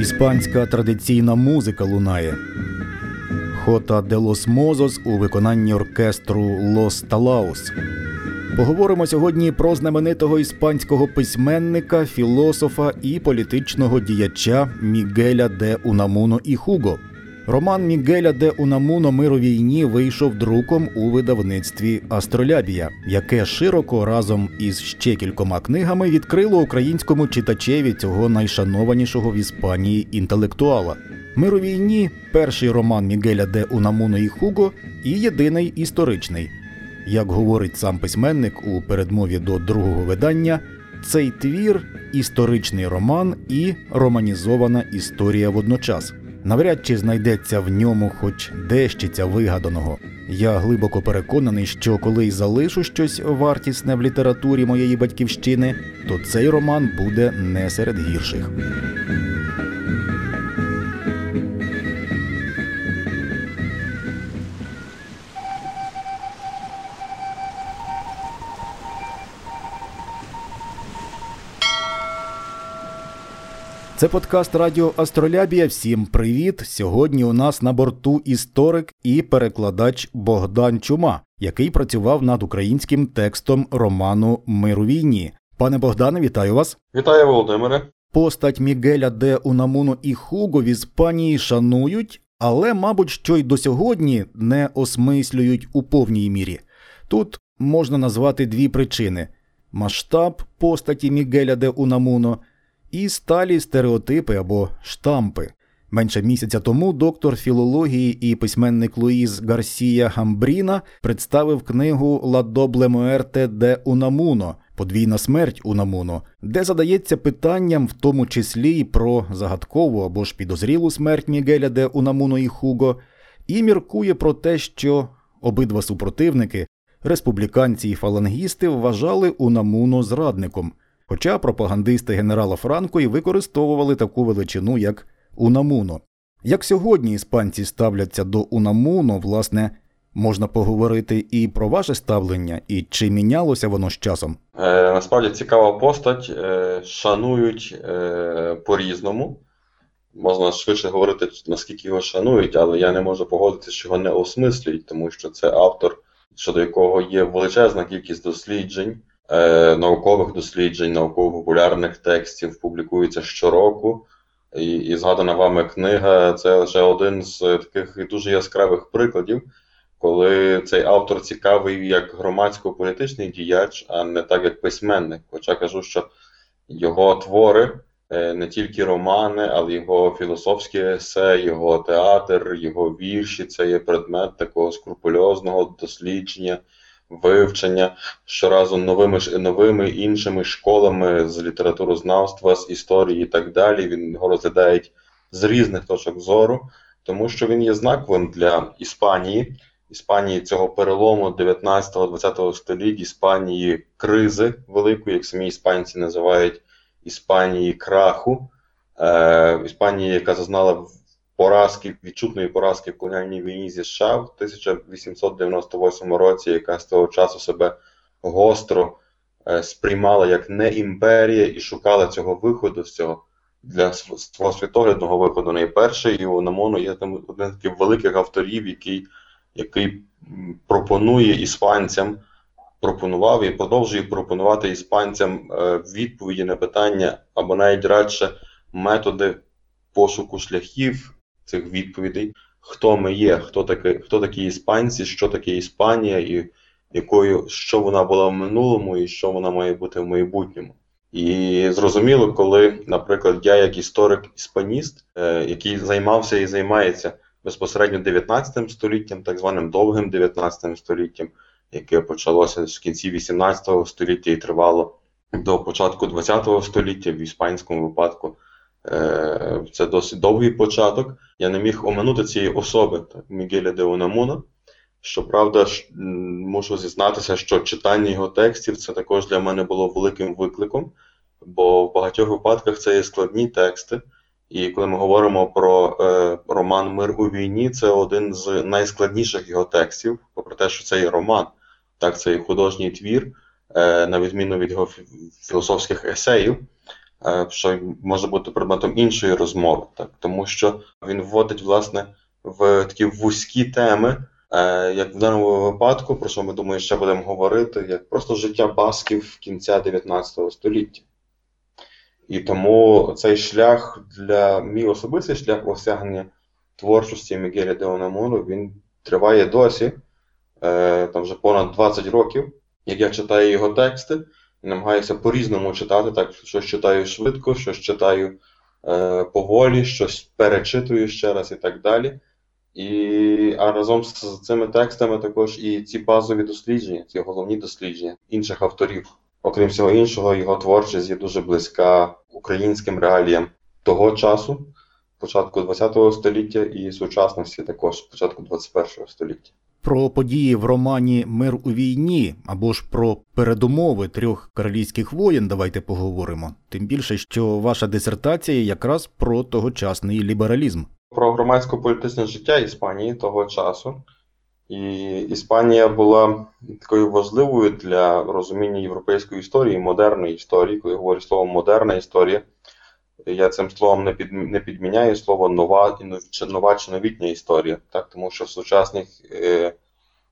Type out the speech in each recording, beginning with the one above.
Іспанська традиційна музика лунає. Хота де лос Мозос у виконанні оркестру Лос Талаус. Поговоримо сьогодні про знаменитого іспанського письменника, філософа і політичного діяча Мігеля де Унамуно і Хуго. Роман Мігеля де Унамуно Мир у війні вийшов друком у видавництві Астролябія, яке широко разом із ще кількома книгами відкрило українському читачеві цього найшанованішого в Іспанії інтелектуала. Мир у війні перший роман Мігеля де Унамуно і Хуго і єдиний історичний. Як говорить сам письменник у передмові до другого видання, цей твір історичний роман і романізована історія водночас. Навряд чи знайдеться в ньому хоч дещиця вигаданого. Я глибоко переконаний, що коли й залишу щось вартісне в літературі моєї батьківщини, то цей роман буде не серед гірших. Це подкаст Радіо Астролябія. Всім привіт! Сьогодні у нас на борту історик і перекладач Богдан Чума, який працював над українським текстом роману Мир у війні. Пане Богдане, вітаю вас! Вітаю, Володимире! Постать Мігеля де Унамуно і Хуго в Іспанії шанують, але, мабуть, що й до сьогодні не осмислюють у повній мірі. Тут можна назвати дві причини: масштаб постаті Мігеля де Унамуно – і сталі стереотипи або штампи. Менше місяця тому доктор філології і письменник Луїз Гарсія Гамбріна представив книгу «La doble muerte de Unamuno» подвійна смерть Унамуно, де задається питанням, в тому числі й про загадкову або ж підозрілу смерть Мігеля де Унамуно і Хуго, і міркує про те, що обидва супротивники, республіканці і фалангісти, вважали Унамуно зрадником. Хоча пропагандисти генерала Франко і використовували таку величину, як Унамуно. Як сьогодні іспанці ставляться до Унамуно, власне, можна поговорити і про ваше ставлення, і чи мінялося воно з часом? Е, Насправді цікава постать, е, шанують е, по-різному. Можна швидше говорити, наскільки його шанують, але я не можу погодитися, що його не осмислюють, тому що це автор, щодо якого є величезна кількість досліджень. Е, наукових досліджень, науково-популярних текстів публікується щороку. І, і згадана вами книга це лише один з таких дуже яскравих прикладів, коли цей автор цікавий як громадсько-політичний діяч, а не так як письменник. Хоча кажу, що його твори, е, не тільки романи, але його філософські есе, його театр, його вірші це є предмет такого скрупульозного дослідження вивчення щоразу новими новими іншими школами з літературознавства, з історії і так далі. Він його розглядають з різних точок зору, тому що він є знаковим для Іспанії. Іспанії цього перелому 19-20 століття, Іспанії кризи великої, як самі іспанці називають Іспанії краху, е, Іспанії, яка зазнала поразки, відчутної поразки в колоніальній війні зі США в 1898 році, яка з того часу себе гостро е, сприймала як не імперія і шукала цього виходу з цього для свого світоглядного виходу. Найперший і Унамоно є там один з таких великих авторів, який, який пропонує іспанцям. Пропонував і продовжує пропонувати іспанцям е, відповіді на питання або навіть радше методи пошуку шляхів цих відповідей, хто ми є, хто такі, хто такі іспанці, що таке Іспанія, і якою що вона була в минулому, і що вона має бути в майбутньому. І зрозуміло, коли, наприклад, я, як історик-іспаніст, е, який займався і займається безпосередньо 19 століттям, так званим довгим 19 століттям, яке почалося з кінці 18 століття і тривало до початку 20 століття в іспанському випадку. Е, це досить довгий початок. Я не міг оминути цієї особи Мігеля де Унамуна. Щоправда, мушу зізнатися, що читання його текстів це також для мене було великим викликом, бо в багатьох випадках це є складні тексти. І коли ми говоримо про е, роман Мир у війні, це один з найскладніших його текстів, попри те, що це є роман. Так, це і художній твір, е, на відміну від його філософських есеїв, що може бути предметом іншої розмови, так, тому що він вводить, власне, в такі вузькі теми, е, як в даному випадку, про що ми думаю, ще будемо говорити, як просто життя басків кінця 19 століття. І тому цей шлях для мій особистий шлях осягнення творчості Мігеля де Онамуру, він триває досі, е, там вже понад 20 років, як я читаю його тексти, намагаюся по-різному читати, так щось читаю швидко, щось читаю е, поволі, щось перечитую ще раз і так далі. І, А разом з цими текстами також і ці базові дослідження, ці головні дослідження інших авторів. Окрім всього іншого, його творчість є дуже близька українським реаліям того часу, початку ХХ століття і сучасності також початку ХХІ століття. Про події в романі Мир у війні або ж про передумови трьох королівських воєн давайте поговоримо. Тим більше, що ваша дисертація якраз про тогочасний лібералізм. Про громадсько-політичне життя Іспанії того часу. І Іспанія була такою важливою для розуміння європейської історії, модерної історії. Коли я говорю слово модерна історія, я цим словом не під, не підміняю слово нова нова чи новітня історія, так? тому що в сучасних, е,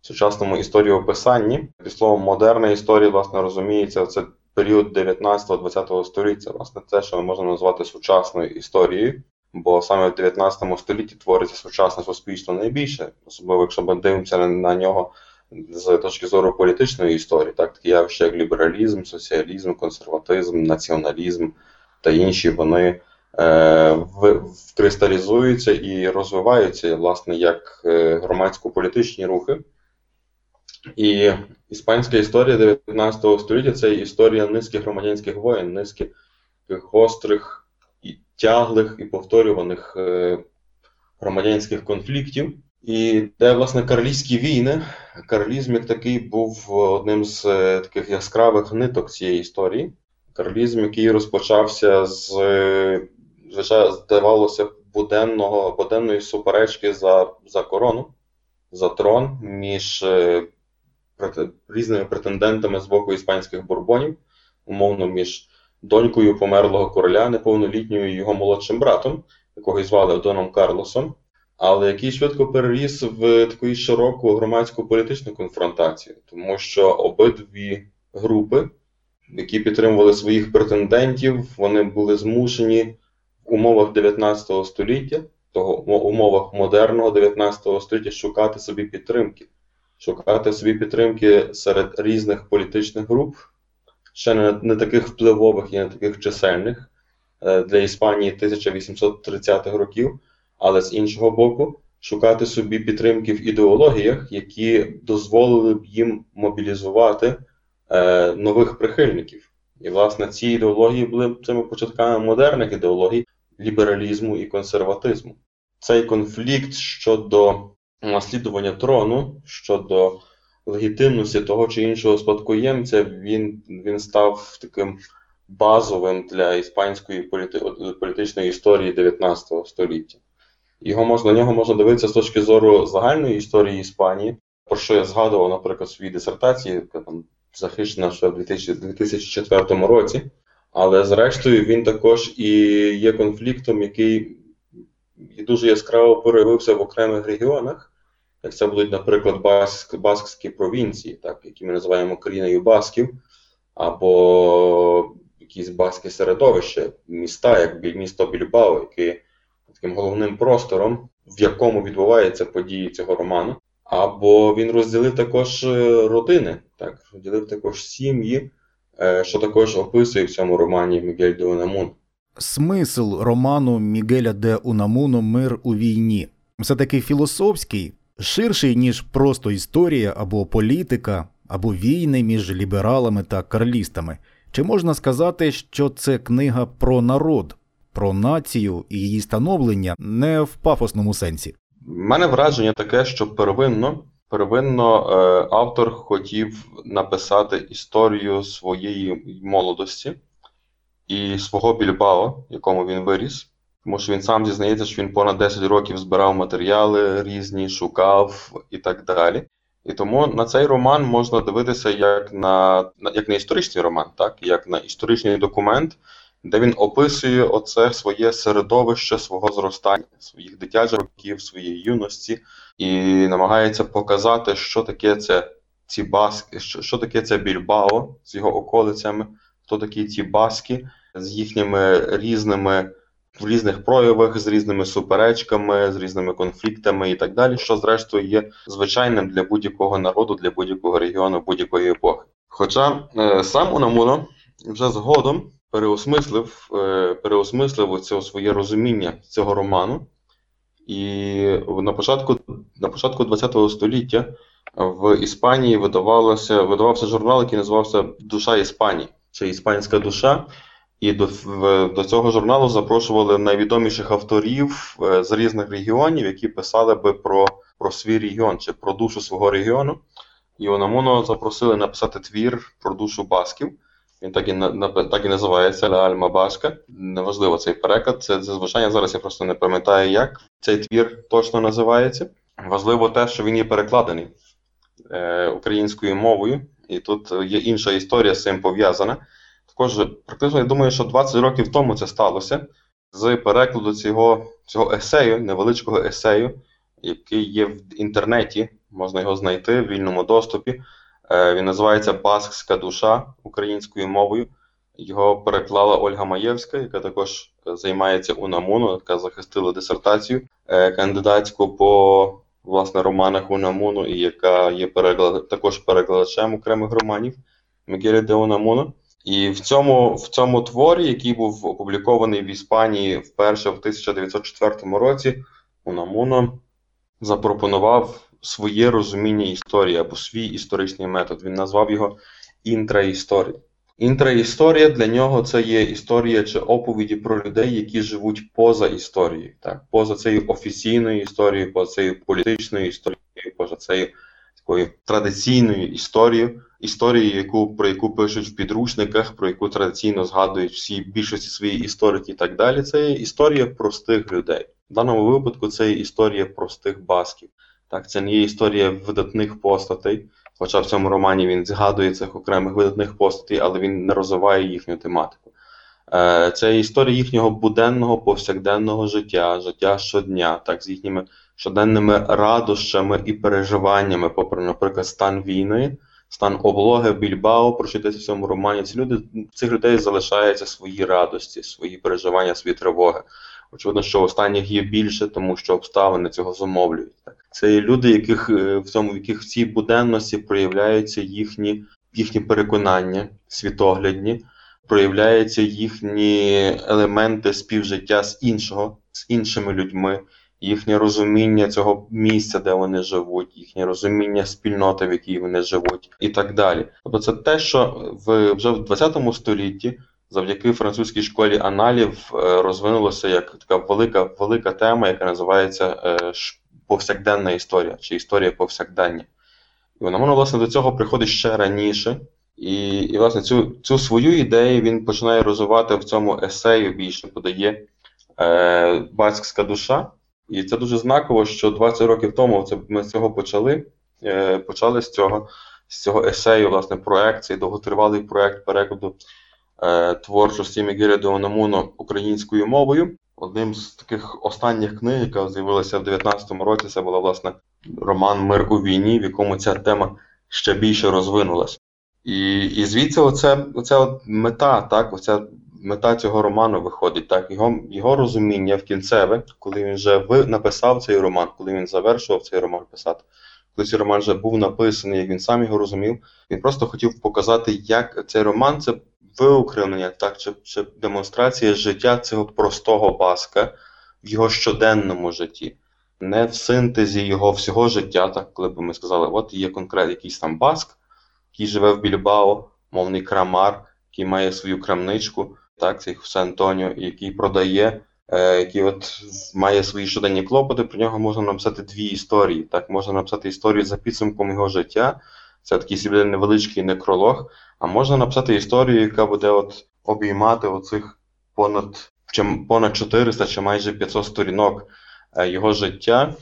сучасному історіописанні під словом модерна історія власне розуміється це період 19-20 століття. Власне, це, що ми можемо назвати сучасною історією. Бо саме в 19 столітті твориться сучасне суспільство найбільше, особливо якщо ми дивимося на нього з точки зору політичної історії, так такі явища, як лібералізм, соціалізм, консерватизм, націоналізм та інші, вони е, вкристалізуються і розвиваються, власне, як е, громадсько-політичні рухи. І іспанська історія 19 століття це історія низки громадянських воєн, низки гострих тяглих і повторюваних е, громадянських конфліктів. І де, власне, карлівські війни, карлізм як такий був одним з таких яскравих ниток цієї історії. Карлізм, який розпочався з, звичайно, здавалося, буденного, буденної суперечки за за корону, за трон між е, різними претендентами з боку іспанських бурбонів, умовно, між донькою померлого короля, неповнолітньою його молодшим братом, якого звали Доном Карлосом, але який швидко переріс в таку широку громадську політичну конфронтацію, тому що обидві групи, які підтримували своїх претендентів, вони були змушені в умовах 19 століття, того умовах модерного 19 століття шукати собі підтримки. Шукати собі підтримки серед різних політичних груп, ще не, не таких впливових і не таких чисельних е, для Іспанії 1830-х років, але з іншого боку, шукати собі підтримки в ідеологіях, які дозволили б їм мобілізувати е, нових прихильників. І, власне, ці ідеології були цими початками модерних ідеологій лібералізму і консерватизму. Цей конфлікт щодо наслідування трону, щодо легітимності того чи іншого спадкоємця, він він став таким базовим для іспанської політи, політичної історії 19 століття. Його можна, На нього можна дивитися з точки зору загальної історії Іспанії, про що я згадував, наприклад, в своїй дисертації, там захищена ще в 2004 році. Але зрештою він також і є конфліктом, який дуже яскраво проявився в окремих регіонах, як це будуть, наприклад, баск, баскські провінції, так, які ми називаємо країною басків, або якісь баскі середовища, міста, як місто Більбао, яке таким головним простором, в якому відбуваються події цього роману. Або він розділив також е, родини, так, розділив також сім'ї, е, що також описує в цьому романі Мігель де Унамун. Смисл роману Мігеля де Унамуну Мир у війні все таки філософський, ширший, ніж просто історія або політика, або війни між лібералами та карлістами. Чи можна сказати, що це книга про народ, про націю і її становлення не в пафосному сенсі? Мене враження таке, що первинно первинно е, автор хотів написати історію своєї молодості і свого Більбао, якому він виріс. Тому що він сам зізнається, що він понад 10 років збирав матеріали різні, шукав і так далі. І тому на цей роман можна дивитися як на як на історичний роман, так як на історичний документ, де він описує оце своє середовище свого зростання, своїх дитячих років, своєї юності, і намагається показати, що таке це ці баски, що, що таке це Більбао з його околицями, хто такі ці баски з їхніми різними в різних проявах, з різними суперечками, з різними конфліктами і так далі, що зрештою є звичайним для будь-якого народу, для будь-якого регіону, будь-якої епохи. Хоча е, сам Унамуно вже згодом переосмислив, е, переосмислив це своє розуміння цього роману, і на початку на початку ХХ століття в Іспанії видавалося, видавався журнал, який називався Душа Іспанії чи Іспанська душа. І до до цього журналу запрошували найвідоміших авторів е, з різних регіонів, які писали би про про свій регіон чи про душу свого регіону. І Онамуно запросили написати твір про душу басків. Він так і на, так і називається Ля Альма Баска. Неважливо цей переклад. Це звичайно зараз я просто не пам'ятаю, як цей твір точно називається. Важливо те, що він є перекладений е, українською мовою, і тут є інша історія з цим пов'язана. Також практично я думаю, що 20 років тому це сталося з перекладу цього цього есею, невеличкого есею, який є в інтернеті, можна його знайти в вільному доступі. Е, він називається Баскська душа українською мовою. Його переклала Ольга Маєвська, яка також займається Унамуну, яка захистила дисертацію е, кандидатську по власне романах Унамуну, і яка є переклад, також перекладачем окремих романів Мігеля де Унамуна. І в цьому в цьому творі, який був опублікований в Іспанії вперше в 1904 році, Унамуно запропонував своє розуміння історії або свій історичний метод. Він назвав його інтраісторія. Інтраісторія для нього це є історія чи оповіді про людей, які живуть поза історією, так, поза цією офіційною історією, поза цією політичною історією, поза цією такою традиційною історією, історією, яку, про яку пишуть в підручниках, про яку традиційно згадують всі більшості свої історики і так далі. Це є історія простих людей. В даному випадку це є історія простих басків. Так, це не є історія видатних постатей, хоча в цьому романі він згадує цих окремих видатних постатей, але він не розвиває їхню тематику. Е, це історія їхнього буденного повсякденного життя, життя щодня, так, з їхніми щоденними радощами і переживаннями, попри, наприклад, стан війни, стан облоги Більбао, про що йдеться в цьому романі. Ці люди цих людей залишаються свої радості, свої переживання, свої тривоги. Очевидно, що останніх є більше, тому що обставини цього зумовлюють. Це люди, яких е, в цьому, в яких в цій буденності проявляються їхні їхні переконання, світоглядні, проявляються їхні елементи співжиття з іншого, з іншими людьми, їхнє розуміння цього місця, де вони живуть, їхнє розуміння спільноти, в якій вони живуть, і так далі. Тобто, це те, що в вже в 20 столітті. Завдяки французькій школі аналів е, розвинулася як така велика велика тема, яка називається е, повсякденна історія чи історія повсякдення. І вона власне до цього приходить ще раніше. І, і власне, цю цю свою ідею він починає розвивати в цьому есею більше подає е, батьківська душа. І це дуже знаково, що 20 років тому це, ми цього почали. Е, Почали з цього з цього есею, власне, проект, цей довготривалий проект перекладу творчості Мігеля Деонамуно українською мовою. Одним з таких останніх книг, яка з'явилася в 19-му році, це була власне роман Мир у війні, в якому ця тема ще більше розвинулась. І і звідси оце, оця от мета, так, оця мета цього роману виходить. так, Його його розуміння в кінцеве, коли він вже написав цей роман, коли він завершував цей роман писати, коли цей роман вже був написаний, як він сам його розумів, він просто хотів показати, як цей роман це виокремлення, так, чи, чи демонстрація життя цього простого баска в його щоденному житті. Не в синтезі його всього життя, так, коли б ми сказали, от є конкретний якийсь там баск, який живе в Більбао, мовний крамар, який має свою крамничку, так, цей Хосе Антоніо, який продає, е, який от має свої щоденні клопоти, про нього можна написати дві історії. Так, Можна написати історію за підсумком його життя. Це такий собі невеличкий некролог, а можна написати історію, яка буде от обіймати оцих понад понад 400 чи майже 500 сторінок е, його життя,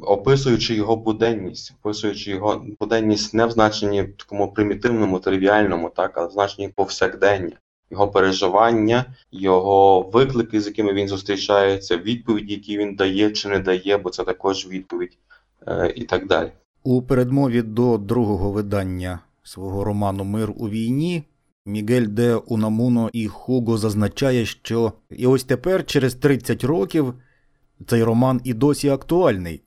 описуючи його буденність, описуючи його буденність не в значенні такому примітивному, тривіальному, так, а в значенні повсякдення, його переживання, його виклики, з якими він зустрічається, відповіді, які він дає чи не дає, бо це також відповідь, е, і так далі. У передмові до другого видання свого роману Мир у війні Мігель де Унамуно і Хуго зазначає, що і ось тепер, через 30 років, цей роман і досі актуальний.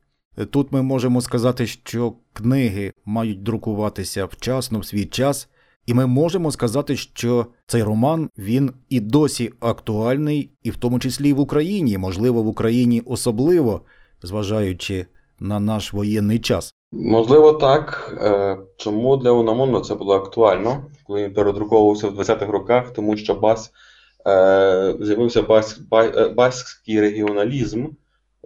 Тут ми можемо сказати, що книги мають друкуватися вчасно в свій час, і ми можемо сказати, що цей роман він і досі актуальний, і в тому числі і в Україні, можливо, в Україні особливо, зважаючи на наш воєнний час. Можливо, так. Е, Чому для Унамуно це було актуально, коли він передруковувався в 20-х роках, тому що бас, е, з'явився бас, ба, е, баскський регіоналізм,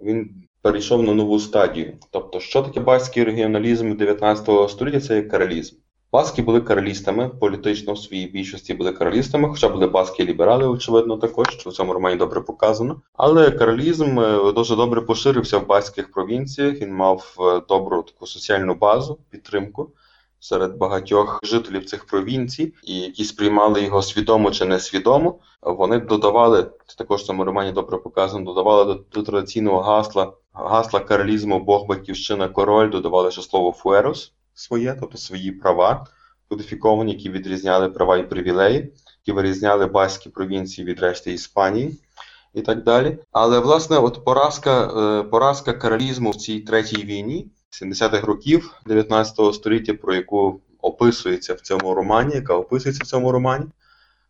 він перейшов на нову стадію. Тобто, що таке баскський регіоналізм 19 століття? Це є каралізм. Баски були каралістами, політично в своїй більшості були каралістами, хоча були баски ліберали, очевидно, також, що в цьому романі добре показано. Але каралізм е, дуже добре поширився в баських провінціях. Він мав е, добру таку соціальну базу, підтримку серед багатьох жителів цих провінцій, і які сприймали його свідомо чи несвідомо. Вони додавали це також в цьому романі добре показано. Додавали до, до традиційного гасла гасла каралізму Бог, батьківщина, король, додавали ще слово фуерос своє, тобто свої права кодифіковані, які відрізняли права і привілеї, які вирізняли баські провінції від решти Іспанії і так далі. Але власне, от поразка, е, поразка каралізму в цій третій війні 70-х років 19 століття, про яку описується в цьому романі, яка описується в цьому романі.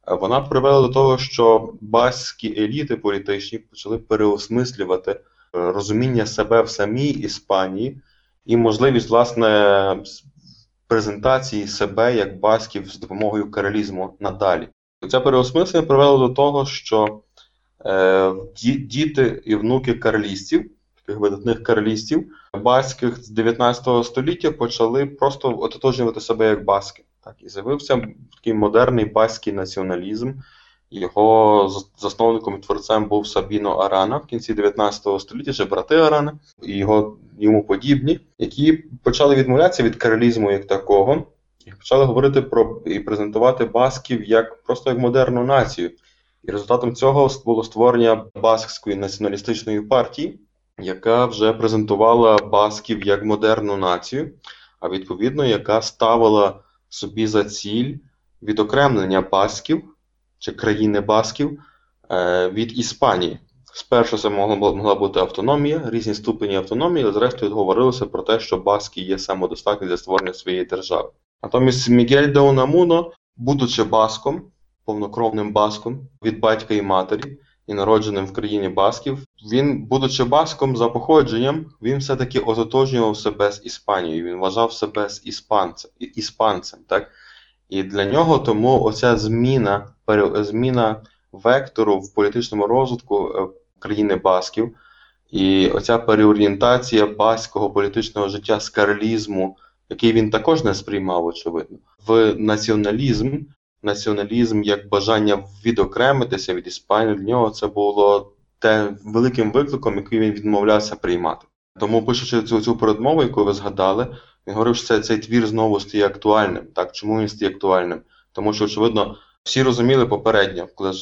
е, Вона привела до того, що баські еліти політичні почали переосмислювати е, розуміння себе в самій Іспанії і можливість власне презентації себе як басків з допомогою каралізму надалі. Ця переосмислення привела до того, що е, діти і внуки каралістів, таких видатних каралістів, баських з 19 століття почали просто ототожнювати себе як баски. Так, І з'явився такий модерний баський націоналізм. Його засновником і творцем був Сабіно Арана. В кінці 19 століття, ще брати Арана. І його йому подібні, які почали відмовлятися від каралізму як такого, і почали говорити про і презентувати басків як просто як модерну націю. І результатом цього було створення Баскської націоналістичної партії, яка вже презентувала басків як модерну націю, а відповідно, яка ставила собі за ціль відокремлення басків чи країни Басків е, від Іспанії. Спершу це могла, бути автономія, різні ступені автономії, але зрештою говорилося про те, що Баски є самодостатні для створення своєї держави. Натомість Мігель де Унамуно, будучи баском, повнокровним баском від батька і матері, і народженим в країні Басків, він, будучи баском за походженням, він все-таки ототожнював себе з Іспанією. Він вважав себе з іспанцем, іспанцем. так? І для нього тому оця зміна зміна вектору в політичному розвитку країни Басків, і оця переорієнтація баського політичного життя з карлізму, який він також не сприймав, очевидно, в націоналізм, націоналізм як бажання відокремитися від Іспанії, для нього це було те великим викликом, який він відмовлявся приймати. Тому, пишучи цю цю передмову, яку ви згадали, він говорив, що цей твір знову стає актуальним. Так, Чому він стає актуальним? Тому що, очевидно, всі розуміли попередньо, коли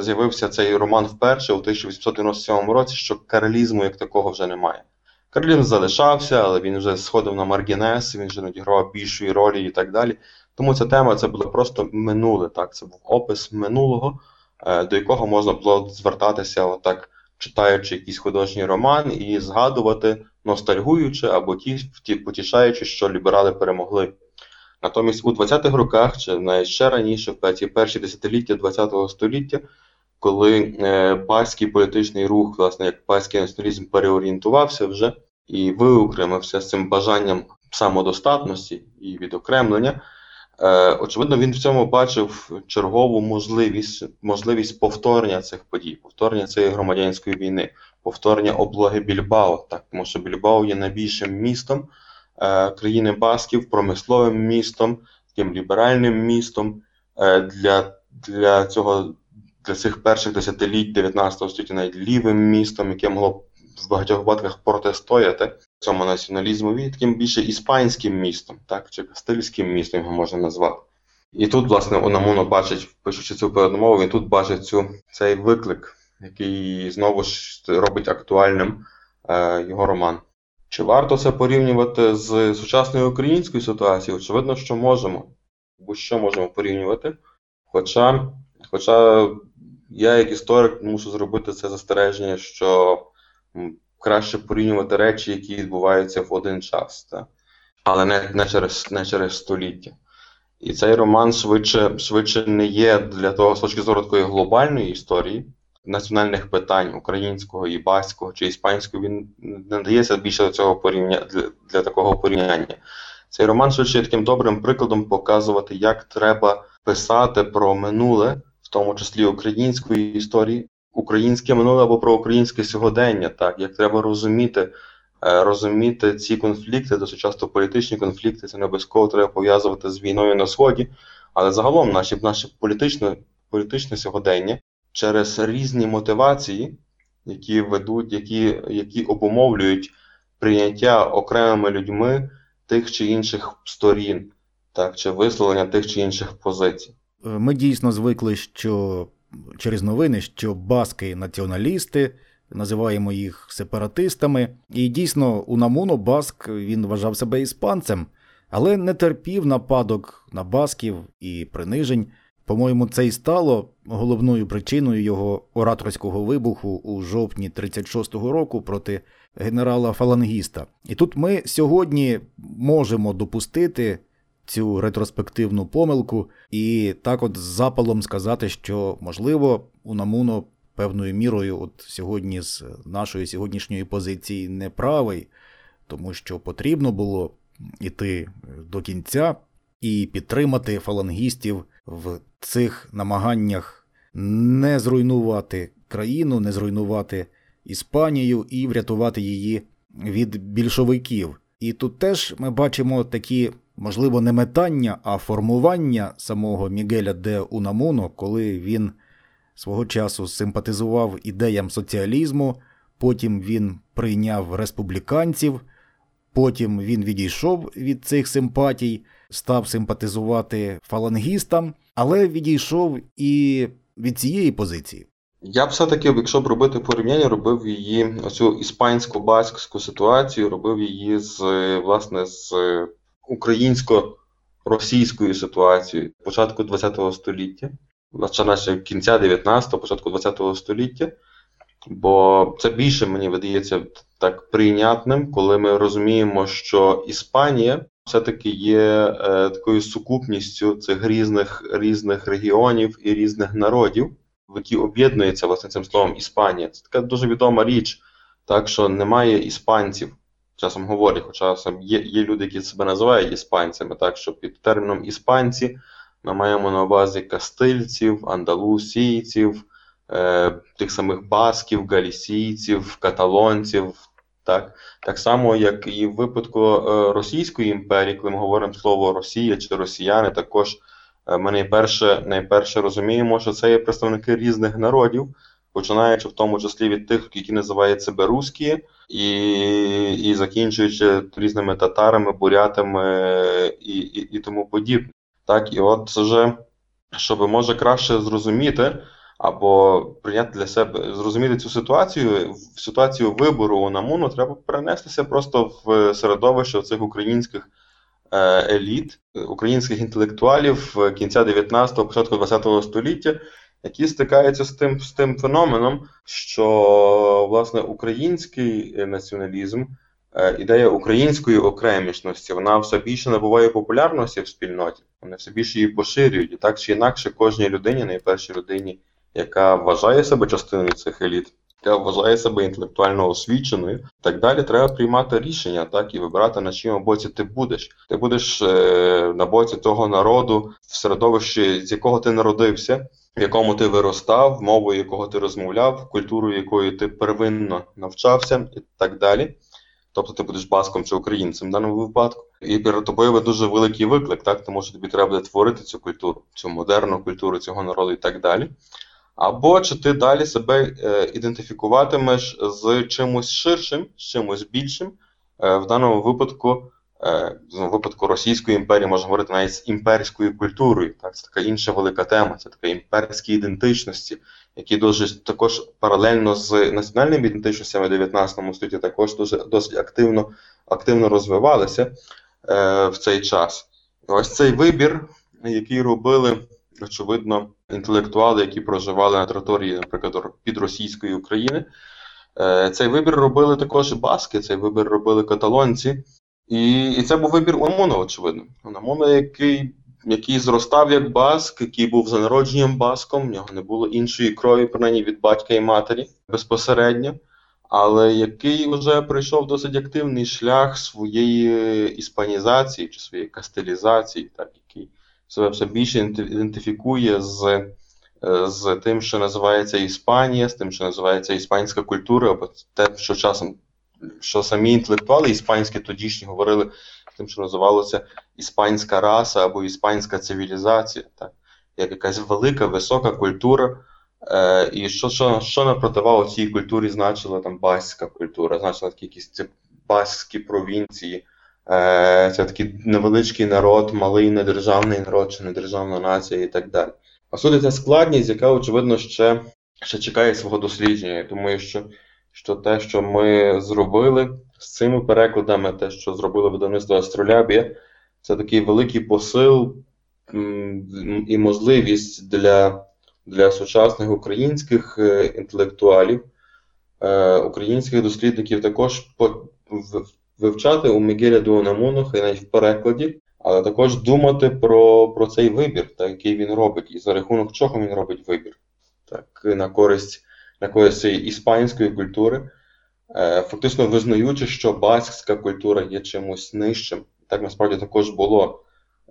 з'явився цей роман вперше у 1897 році, що каралізму як такого вже немає. Каралізм залишався, але він вже сходив на маргінес, він вже надігравав більшої ролі і так далі. Тому ця тема це було просто минуле. так, Це був опис минулого, е, до якого можна було звертатися, отак, читаючи якийсь художній роман і згадувати, ностальгуючи або ті, потішаючи, що ліберали перемогли. Натомість у 20-х роках, чи навіть ще раніше, в перші, десятиліття ХХ століття, коли е, паський політичний рух, власне, як паський націоналізм переорієнтувався вже і виокремився з цим бажанням самодостатності і відокремлення, е, очевидно, він в цьому бачив чергову можливість можливість повторення цих подій, повторення цієї громадянської війни, повторення облоги Більбао, так, тому що Більбао є найбільшим містом. Е, країни Басків промисловим містом, таким ліберальним містом е, для для, цього, для цих перших десятиліть 19 століття навіть лівим містом, яке могло в багатьох випадках протистояти цьому націоналізмові таким більше іспанським містом, так, чи кастильським містом його можна назвати. І тут, власне, Унамуно бачить, пишучи цю передмову, він тут бачить цю, цей виклик, який знову ж робить актуальним е, його роман. Чи варто це порівнювати з сучасною українською ситуацією? Очевидно, що можемо. Бо що можемо порівнювати. Хоча, хоча я, як історик, мушу зробити це застереження, що краще порівнювати речі, які відбуваються в один час, так? але не, не, через, не через століття. І цей роман швидше швидше не є для того з точки зору такої глобальної історії, національних питань українського, і баського чи іспанського, він не дається більше до цього порівня для, для такого порівняння. Цей роман швидше таким добрим прикладом показувати, як треба писати про минуле, в тому числі української історії, українське минуле або про українське сьогодення, так як треба розуміти. Е, розуміти ці конфлікти, досить часто політичні конфлікти, це не обов'язково треба пов'язувати з війною на Сході, але загалом наші, наше політичне, політичне сьогодення через різні мотивації, які ведуть, які, які обумовлюють прийняття окремими людьми тих чи інших сторін, так, чи висловлення тих чи інших позицій. Е, ми дійсно звикли, що через новини, що баски націоналісти називаємо їх сепаратистами. І дійсно, у Намуно Баск він вважав себе іспанцем, але не терпів нападок на басків і принижень. По-моєму, це і стало головною причиною його ораторського вибуху у жовтні 36-го року проти генерала Фалангіста. І тут ми сьогодні можемо допустити цю ретроспективну помилку і так, от з запалом сказати, що можливо у Намуно певною мірою, от сьогодні з нашої сьогоднішньої позиції не правий, тому що потрібно було йти до кінця і підтримати фалангістів в цих намаганнях не зруйнувати країну, не зруйнувати Іспанію і врятувати її від більшовиків. І тут теж ми бачимо такі, можливо, не метання, а формування самого Мігеля де Унамуно, коли він свого часу симпатизував ідеям соціалізму, потім він прийняв республіканців, потім він відійшов від цих симпатій, став симпатизувати фалангістам, але відійшов і від цієї позиції. Я б все-таки, якщо б робити порівняння, робив її оцю іспансько-баскську ситуацію, робив її з власне з українсько-російською ситуацією початку ХХ століття наче кінця 19-го, початку 20-го століття. Бо це більше, мені видається, так прийнятним, коли ми розуміємо, що Іспанія все-таки є е, такою сукупністю цих різних різних регіонів і різних народів, які об'єднується власне цим словом Іспанія. Це така дуже відома річ, так що немає іспанців. Часом говорять, хоча є є люди, які себе називають іспанцями, так що під терміном іспанці ми маємо на увазі кастильців, андалусійців, е, тих самих басків, галісійців, каталонців. Так так само, як і в випадку е, Російської імперії, коли ми говоримо слово Росія чи росіяни, також е, ми найперше найперше розуміємо, що це є представники різних народів, починаючи в тому числі від тих, які називають себе русські, і і закінчуючи різними татарами, бурятами і, і, і тому подібне. Так, і от вже, щоб може краще зрозуміти або прийняти для себе, зрозуміти цю ситуацію, в ситуацію вибору у Намуну треба перенестися просто в середовище цих українських е, еліт, українських інтелектуалів кінця 19-го, початку 20-го століття, які стикаються з тим, з тим феноменом, що власне український націоналізм. Е, ідея української окремішності вона все більше набуває популярності в спільноті, вони все більше її поширюють. І так чи інакше, кожній людині, найпершій людині, яка вважає себе частиною цих еліт, яка вважає себе інтелектуально освіченою, так далі, треба приймати рішення, так і вибирати, на чому боці ти будеш. Ти будеш е, на боці того народу, в середовищі, з якого ти народився. В якому ти виростав, мовою якого ти розмовляв, культурою якої ти первинно навчався, і так далі тобто ти будеш баском чи українцем в даному випадку. І перед тобою дуже великий виклик, так тому що тобі треба буде творити цю культуру, цю модерну культуру цього народу і так далі. Або чи ти далі себе е, ідентифікуватимеш з чимось ширшим, з чимось більшим, е, в даному випадку, е, в випадку Російської імперії, можна говорити навіть з імперською культурою. Так, Це така інша велика тема, це така імперські ідентичності, які дуже також паралельно з національними ідентичностями в 19 столітті також дуже досить активно, активно розвивалися е, в цей час. Ось цей вибір, який робили очевидно, інтелектуали, які проживали на території, наприклад, підросійської України. Е, цей вибір робили також баски, цей вибір робили каталонці. І і це був вибір Унамуна, очевидно. Унамуна, який який зростав як баск, який був за народженням баском, в нього не було іншої крові, принаймні від батька і матері безпосередньо, але який вже пройшов досить активний шлях своєї іспанізації чи своєї кастелізації, так, себе все більше ідентифікує з е, з тим, що називається Іспанія, з тим, що називається іспанська культура, або те, що часом що самі інтелектуали іспанські тодішні говорили тим, що називалося іспанська раса або іспанська цивілізація, так? як якась велика, висока культура. Е, І що що, що противагу цій культурі значила там басьська культура, значила такі якісь ці басьські провінції. Е, це такий невеличкий народ, малий недержавний народ чи недержавна нація і так далі. А суди ця складність, яка, очевидно, ще ще чекає свого дослідження. Думаю, що що те, що ми зробили з цими перекладами, те, що зробили видавництво Астролябія, це такий великий посил і можливість для для сучасних українських е, інтелектуалів, е, українських дослідників також вивчати у Мігеля Дуонамуну, хай навіть в перекладі, але також думати про про цей вибір, так, який він робить, і за рахунок чого він робить вибір, так, на користь на користь цієї іспанської культури, е, фактично визнаючи, що баскська культура є чимось нижчим. Так насправді також було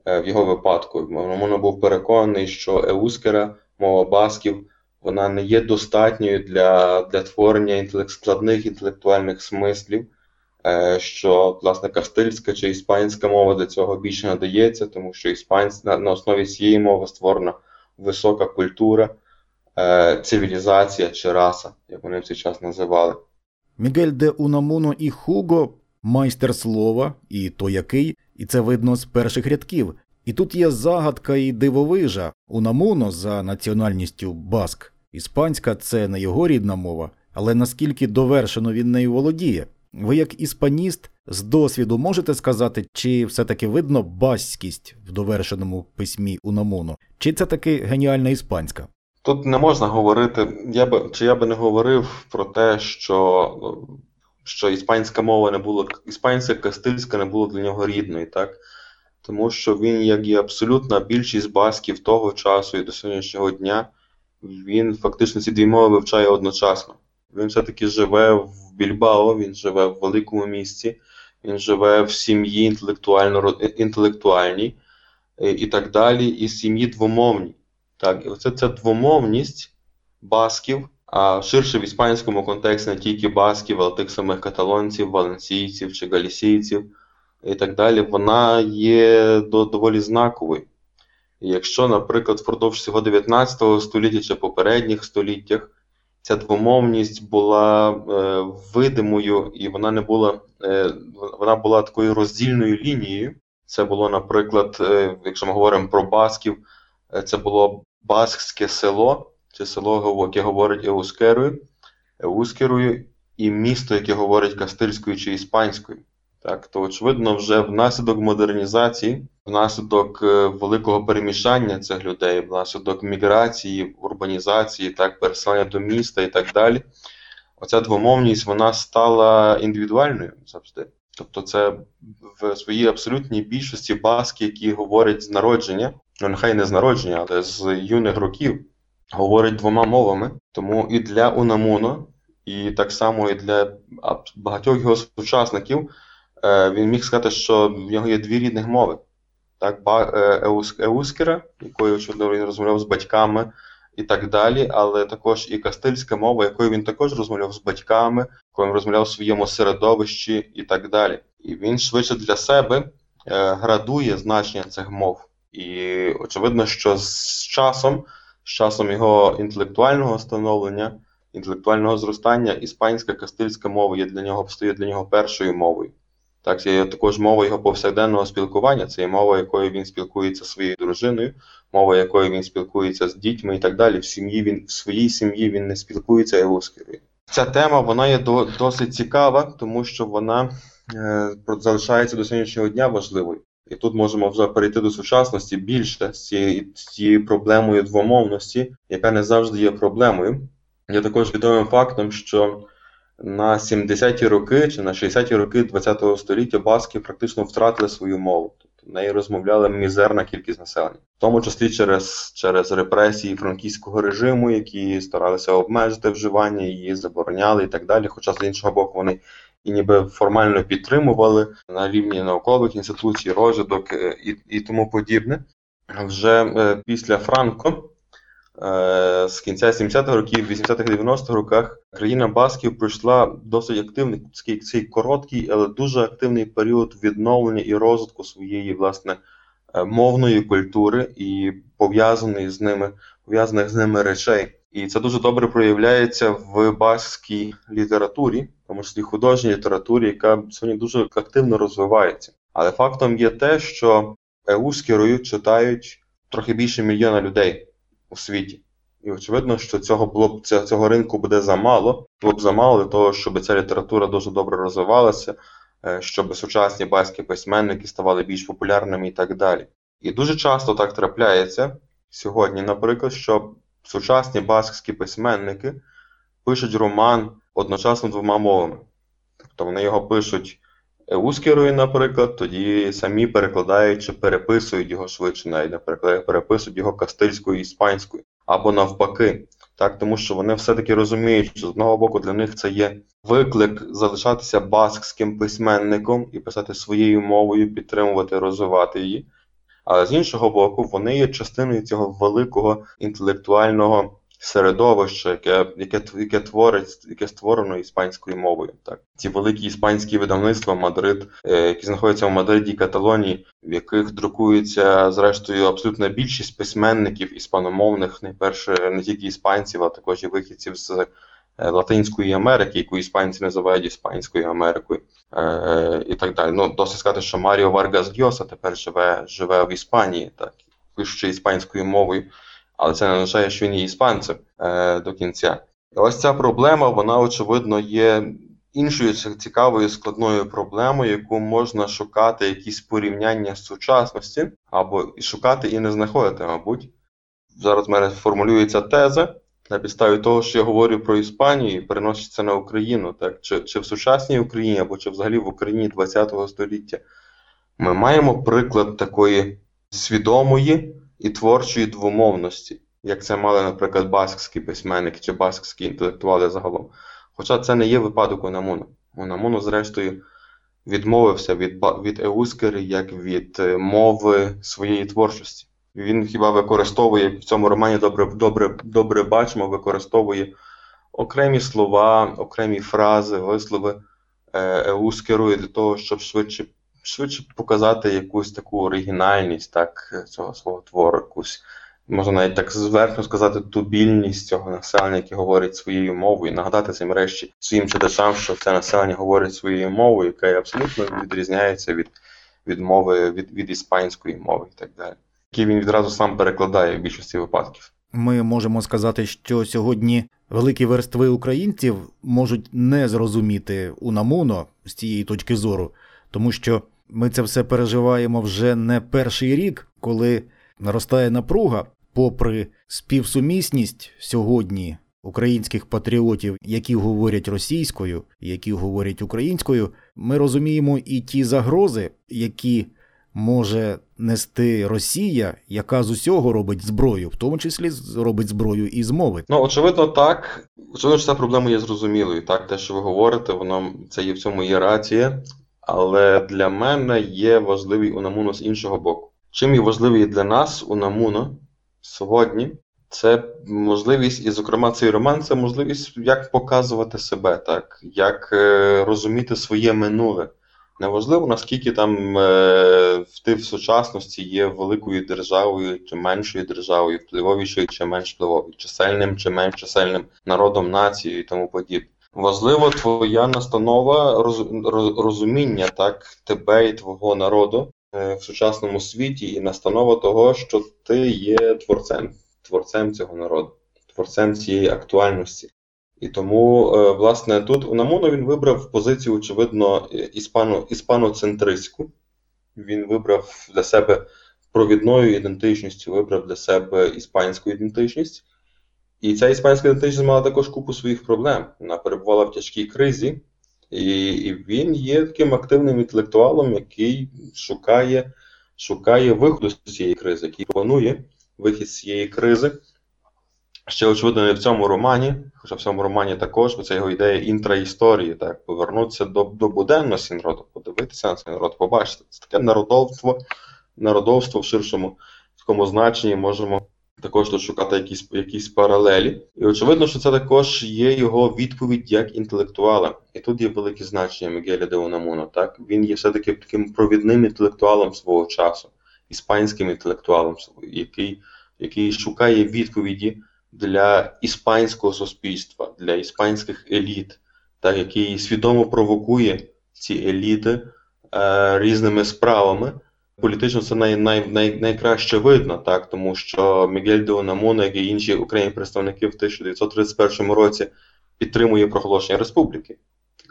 е, в його випадку. Він був переконаний, що еускера, мова басків, вона не є достатньою для для творення інтелект, складних інтелектуальних смислів. Е, що власне кастильська чи іспанська мова до цього більше надається, тому що іспанська на, основі цієї мови створена висока культура, е, цивілізація чи раса, як вони в цей час називали. Мігель де Унамуно і Хуго майстер слова, і то який, і це видно з перших рядків. І тут є загадка і дивовижа. Унамуно за національністю баск. Іспанська це не його рідна мова, але наскільки довершено він нею володіє. Ви, як іспаніст, з досвіду можете сказати, чи все-таки видно баськість в довершеному письмі Унамуно, чи це таки геніальна іспанська? Тут не можна говорити, я би чи я би не говорив про те, що що іспанська мова не була, іспанська кастильська не була для нього рідною, так? Тому що він, як і абсолютна більшість басків того часу і до сьогоднішнього дня, він фактично ці дві мови вивчає одночасно. Він все-таки живе в Більбао, він живе в великому місті, він живе в сім'ї інтелектуально, інтелектуальній е, і так далі, і сім'ї двомовній. Так, і оце ця двомовність басків, а ширше в іспанському контексті не тільки басків, але тих самих каталонців, валенсійців чи галісійців і так далі, вона є доволі знаковою. Якщо, наприклад, впродовж цього 19 століття чи попередніх століттях ця двомовність була е, видимою, і вона не була е, вона була такою роздільною лінією. Це було, наприклад, е, якщо ми говоримо про басків, е, це було баскське село, чи село, яке говорить еускерою, еускерою, і місто, яке говорить кастильською чи іспанською. Так, то очевидно, вже внаслідок модернізації, внаслідок е, великого перемішання цих людей, внаслідок міграції, урбанізації, так, переселення до міста і так далі. Оця двомовність вона стала індивідуальною завжди. Тобто, це в своїй абсолютній більшості баски, які говорять з народження, ну нехай не з народження, але з юних років, говорять двома мовами. Тому і для Унамуно, і так само і для багатьох його сучасників. Е, він міг сказати, що в нього є дві рідних мови. Так, е, Еускера, якою очевидно він розмовляв з батьками і так далі, але також і кастильська мова, якою він також розмовляв з батьками, якою він розмовляв в своєму середовищі і так далі. І він швидше для себе е, градує значення цих мов. І очевидно, що з часом З часом його інтелектуального становлення, інтелектуального зростання, іспанська кастильська мова є для нього стає для нього першою мовою. Так, є також мова його повсякденного спілкування, це є мова, якою він спілкується зі своєю дружиною, мова, якою він спілкується з дітьми і так далі. В сім'ї він в своїй сім'ї він не спілкується еускерою. Ця тема вона є до, досить цікава, тому що вона е, залишається до сьогоднішнього дня важливою. І тут можемо вже перейти до сучасності більше з цією, з цією проблемою двомовності, яка не завжди є проблемою. Є також відомим фактом, що на 70-ті роки чи на 60-ті роки ХХ століття баски практично втратили свою мову. Тобто в неї розмовляла мізерна кількість населення, в тому числі через через репресії франківського режиму, які старалися обмежити вживання, її забороняли і так далі. Хоча з іншого боку, вони і ніби формально підтримували на рівні наукових інституцій, розвиток е, і, і тому подібне. Вже е, після Франко. Е, з кінця 70-х років, 80-х 90-х роках країна Басків пройшла досить активний цей, короткий, але дуже активний період відновлення і розвитку своєї власне е, мовної культури і пов'язаних з ними пов'язаних з ними речей. І це дуже добре проявляється в баскській літературі, тому числі художній літературі, яка сьогодні дуже активно розвивається. Але фактом є те, що еускерою читають трохи більше мільйона людей у світі. І очевидно, що цього було б цього ринку буде замало. Було б замало для того, щоб ця література дуже добре розвивалася, е, щоб сучасні баські письменники ставали більш популярними і так далі. І дуже часто так трапляється сьогодні, наприклад, що сучасні баскські письменники пишуть роман одночасно двома мовами. Тобто вони його пишуть ускерою, наприклад, тоді самі перекладають чи переписують його швидше, навіть наприклад, переписують його кастильською і іспанською, або навпаки. Так, Тому що вони все-таки розуміють, що з одного боку для них це є виклик залишатися баскським письменником і писати своєю мовою, підтримувати, розвивати її. Але з іншого боку, вони є частиною цього великого інтелектуального середовище, яке яке, яке творить, яке створено іспанською мовою. Так, ці великі іспанські видавництва Мадрид, е, які знаходяться в Мадриді і Каталонії, в яких друкується зрештою абсолютна більшість письменників іспаномовних, найперше не тільки іспанців, а також і вихідців з. Е, Латинської Америки, яку іспанці називають Іспанською Америкою, е, і так далі. Ну, досить сказати, що Маріо Варгас Гьоса тепер живе живе в Іспанії, так, пишучи іспанською мовою але це не означає, що він є іспанцем е, до кінця. І ось ця проблема, вона, очевидно, є іншою цікавою складною проблемою, яку можна шукати якісь порівняння з сучасності, або шукати і не знаходити, мабуть. Зараз в мене формулюється теза. На підставі того, що я говорю про Іспанію, і переноситься на Україну, так? Чи чи в сучасній Україні, або чи взагалі в Україні ХХ століття, ми маємо приклад такої свідомої і творчої двомовності, як це мали, наприклад, баскські письменники чи баскські інтелектуали загалом. Хоча це не є випадок Унамуна. Унамуну, зрештою, відмовився від від еускери як від е, мови своєї творчості. Він хіба використовує в цьому романі добре добре, добре бачимо, використовує окремі слова, окремі фрази, вислови е, еускерою для того, щоб швидше швидше показати якусь таку оригінальність так, цього свого твору, якусь, можна навіть так зверху сказати, тубільність цього населення, яке говорить своєю мовою, нагадати цим речі своїм читачам, що це населення говорить своєю мовою, яка абсолютно відрізняється від від мови, від, від іспанської мови і так далі. Які він відразу сам перекладає в більшості випадків. Ми можемо сказати, що сьогодні великі верстви українців можуть не зрозуміти Унамуно з цієї точки зору, тому що ми це все переживаємо вже не перший рік, коли наростає напруга, попри співсумісність сьогодні українських патріотів, які говорять російською, які говорять українською, ми розуміємо і ті загрози, які може нести Росія, яка з усього робить зброю, в тому числі робить зброю і з мови. Ну очевидно, так. Очевидно, що ця проблема є зрозумілою. Так, те, що ви говорите, воно це є в цьому є рація. Але для мене є важливий Унамуно з іншого боку. Чим є важливий для нас Унамуно сьогодні, це можливість, і, зокрема, цей роман це можливість як показувати себе, так, як е, розуміти своє минуле, Неважливо, наскільки там е, ти в сучасності є великою державою чи меншою державою, впливовішою чи менш впливовою, чисельним чи менш чисельним народом, нацією і тому подібне. Важливо твоя настанова роз, роз, розуміння так, тебе і твого народу е, в сучасному світі, і настанова того, що ти є творцем, творцем цього народу, творцем цієї актуальності. І тому, е, власне, тут Унамуно він вибрав позицію, очевидно, іспано, іспаноцентристську. Він вибрав для себе провідною ідентичністю, вибрав для себе іспанську ідентичність. І ця іспанська ідентичність мала також купу своїх проблем. Вона перебувала в тяжкій кризі, і і він є таким активним інтелектуалом, який шукає шукає виходу з цієї кризи, який планує вихід з цієї кризи. Ще, очевидно, не в цьому романі, хоча в цьому романі також, бо це його ідея інтраісторії, так, повернутися до до буденності народу, подивитися на цей народ, побачити. Це таке народовство, народовство в ширшому такому значенні можемо також тут шукати якісь якісь паралелі. І очевидно, що це також є його відповідь як інтелектуала. І тут є велике значення Мігеля де Унамуна. Так? Він є все-таки таким провідним інтелектуалом свого часу, іспанським інтелектуалом, який, який шукає відповіді для іспанського суспільства, для іспанських еліт, так, який свідомо провокує ці еліти е, різними справами. Політично це най, най, най, найкраще видно, так, тому що Мігель де як і інші українські представники в 1931 році підтримує проголошення республіки.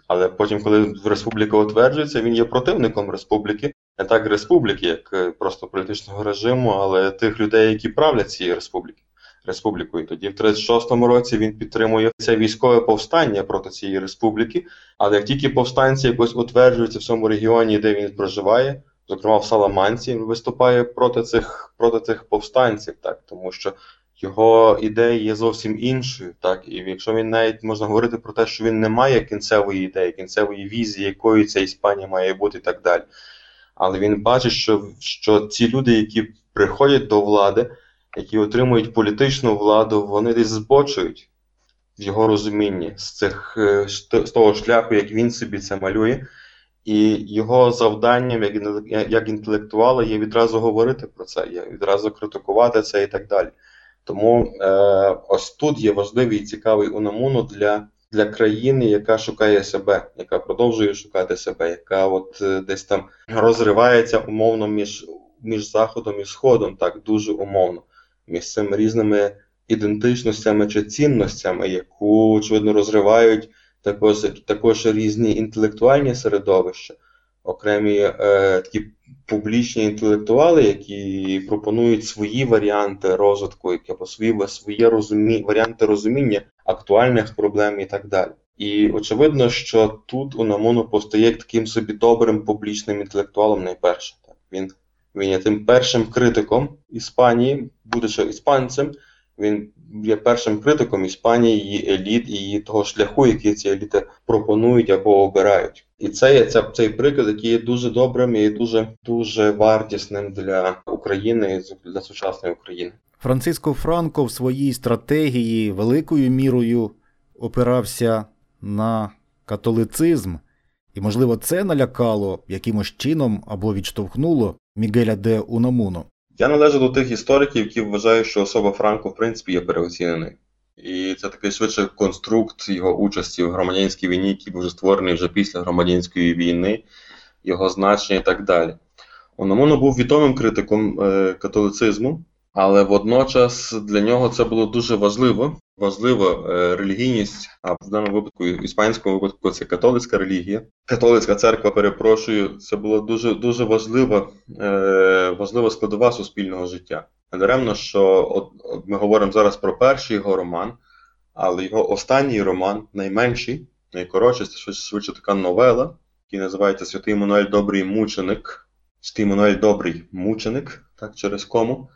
Але потім, коли республіка утверджується, він є противником республіки, не так республіки, як е, просто політичного режиму, але тих людей, які правлять цією республіки республікою. Тоді в 36-му році він підтримує це військове повстання проти цієї республіки. Але як тільки повстанці якось утверджуються в цьому регіоні, де він проживає, зокрема в Саламанці, він виступає проти цих проти цих повстанців, так тому що. Його ідея є зовсім іншою, так і якщо він навіть можна говорити про те, що він не має кінцевої ідеї, кінцевої візії, якою ця Іспанія має бути і так далі. Але він бачить, що що ці люди, які приходять до влади, які отримують політичну владу, вони десь збочують в його розумінні з цих е, з того шляху, як він собі це малює. І його завданням, як інтелектуала, є відразу говорити про це, є відразу критикувати це і так далі. Тому е, ось тут є важливий і цікавий унамуну для для країни, яка шукає себе, яка продовжує шукати себе, яка от е, десь там розривається умовно між між Заходом і Сходом, так дуже умовно між цими різними ідентичностями чи цінностями, яку, очевидно, розривають також також різні інтелектуальні середовища, окремі е, такі публічні інтелектуали, які пропонують свої варіанти розвитку, які або свої свої розумі, варіанти розуміння актуальних проблем і так далі. І очевидно, що тут Унамуно постає таким собі добрим публічним інтелектуалом найперше. Так. Він він є тим першим критиком Іспанії, будучи іспанцем, він є першим критиком Іспанії, її еліт і її того шляху, який ці еліти пропонують або обирають. І це є це, цей приклад, який є дуже добрим і дуже дуже вартісним для України для сучасної України. Франциско Франко в своїй стратегії великою мірою опирався на католицизм, і, можливо, це налякало якимось чином або відштовхнуло Мігеля де Унамуно. Я належу до тих істориків, які вважають, що особа Франко, в принципі, є переоціненою. І це такий швидше конструкт його участі в громадянській війні, який був вже створений вже після громадянської війни, його значення і так далі. Унамуно був відомим критиком е, католицизму, але водночас для нього це було дуже важливо. Важлива е, релігійність, а в даному випадку, іспанському випадку, це католицька релігія. Католицька церква, перепрошую, це була дуже дуже важлива е, важлива складова суспільного життя. Недаремно, що от, от ми говоримо зараз про перший його роман, але його останній роман, найменший, найкоротший, це швидше така новела, який називається Святий Мануель Добрий Мученик. Святий Мануель Добрий Мученик, так через кому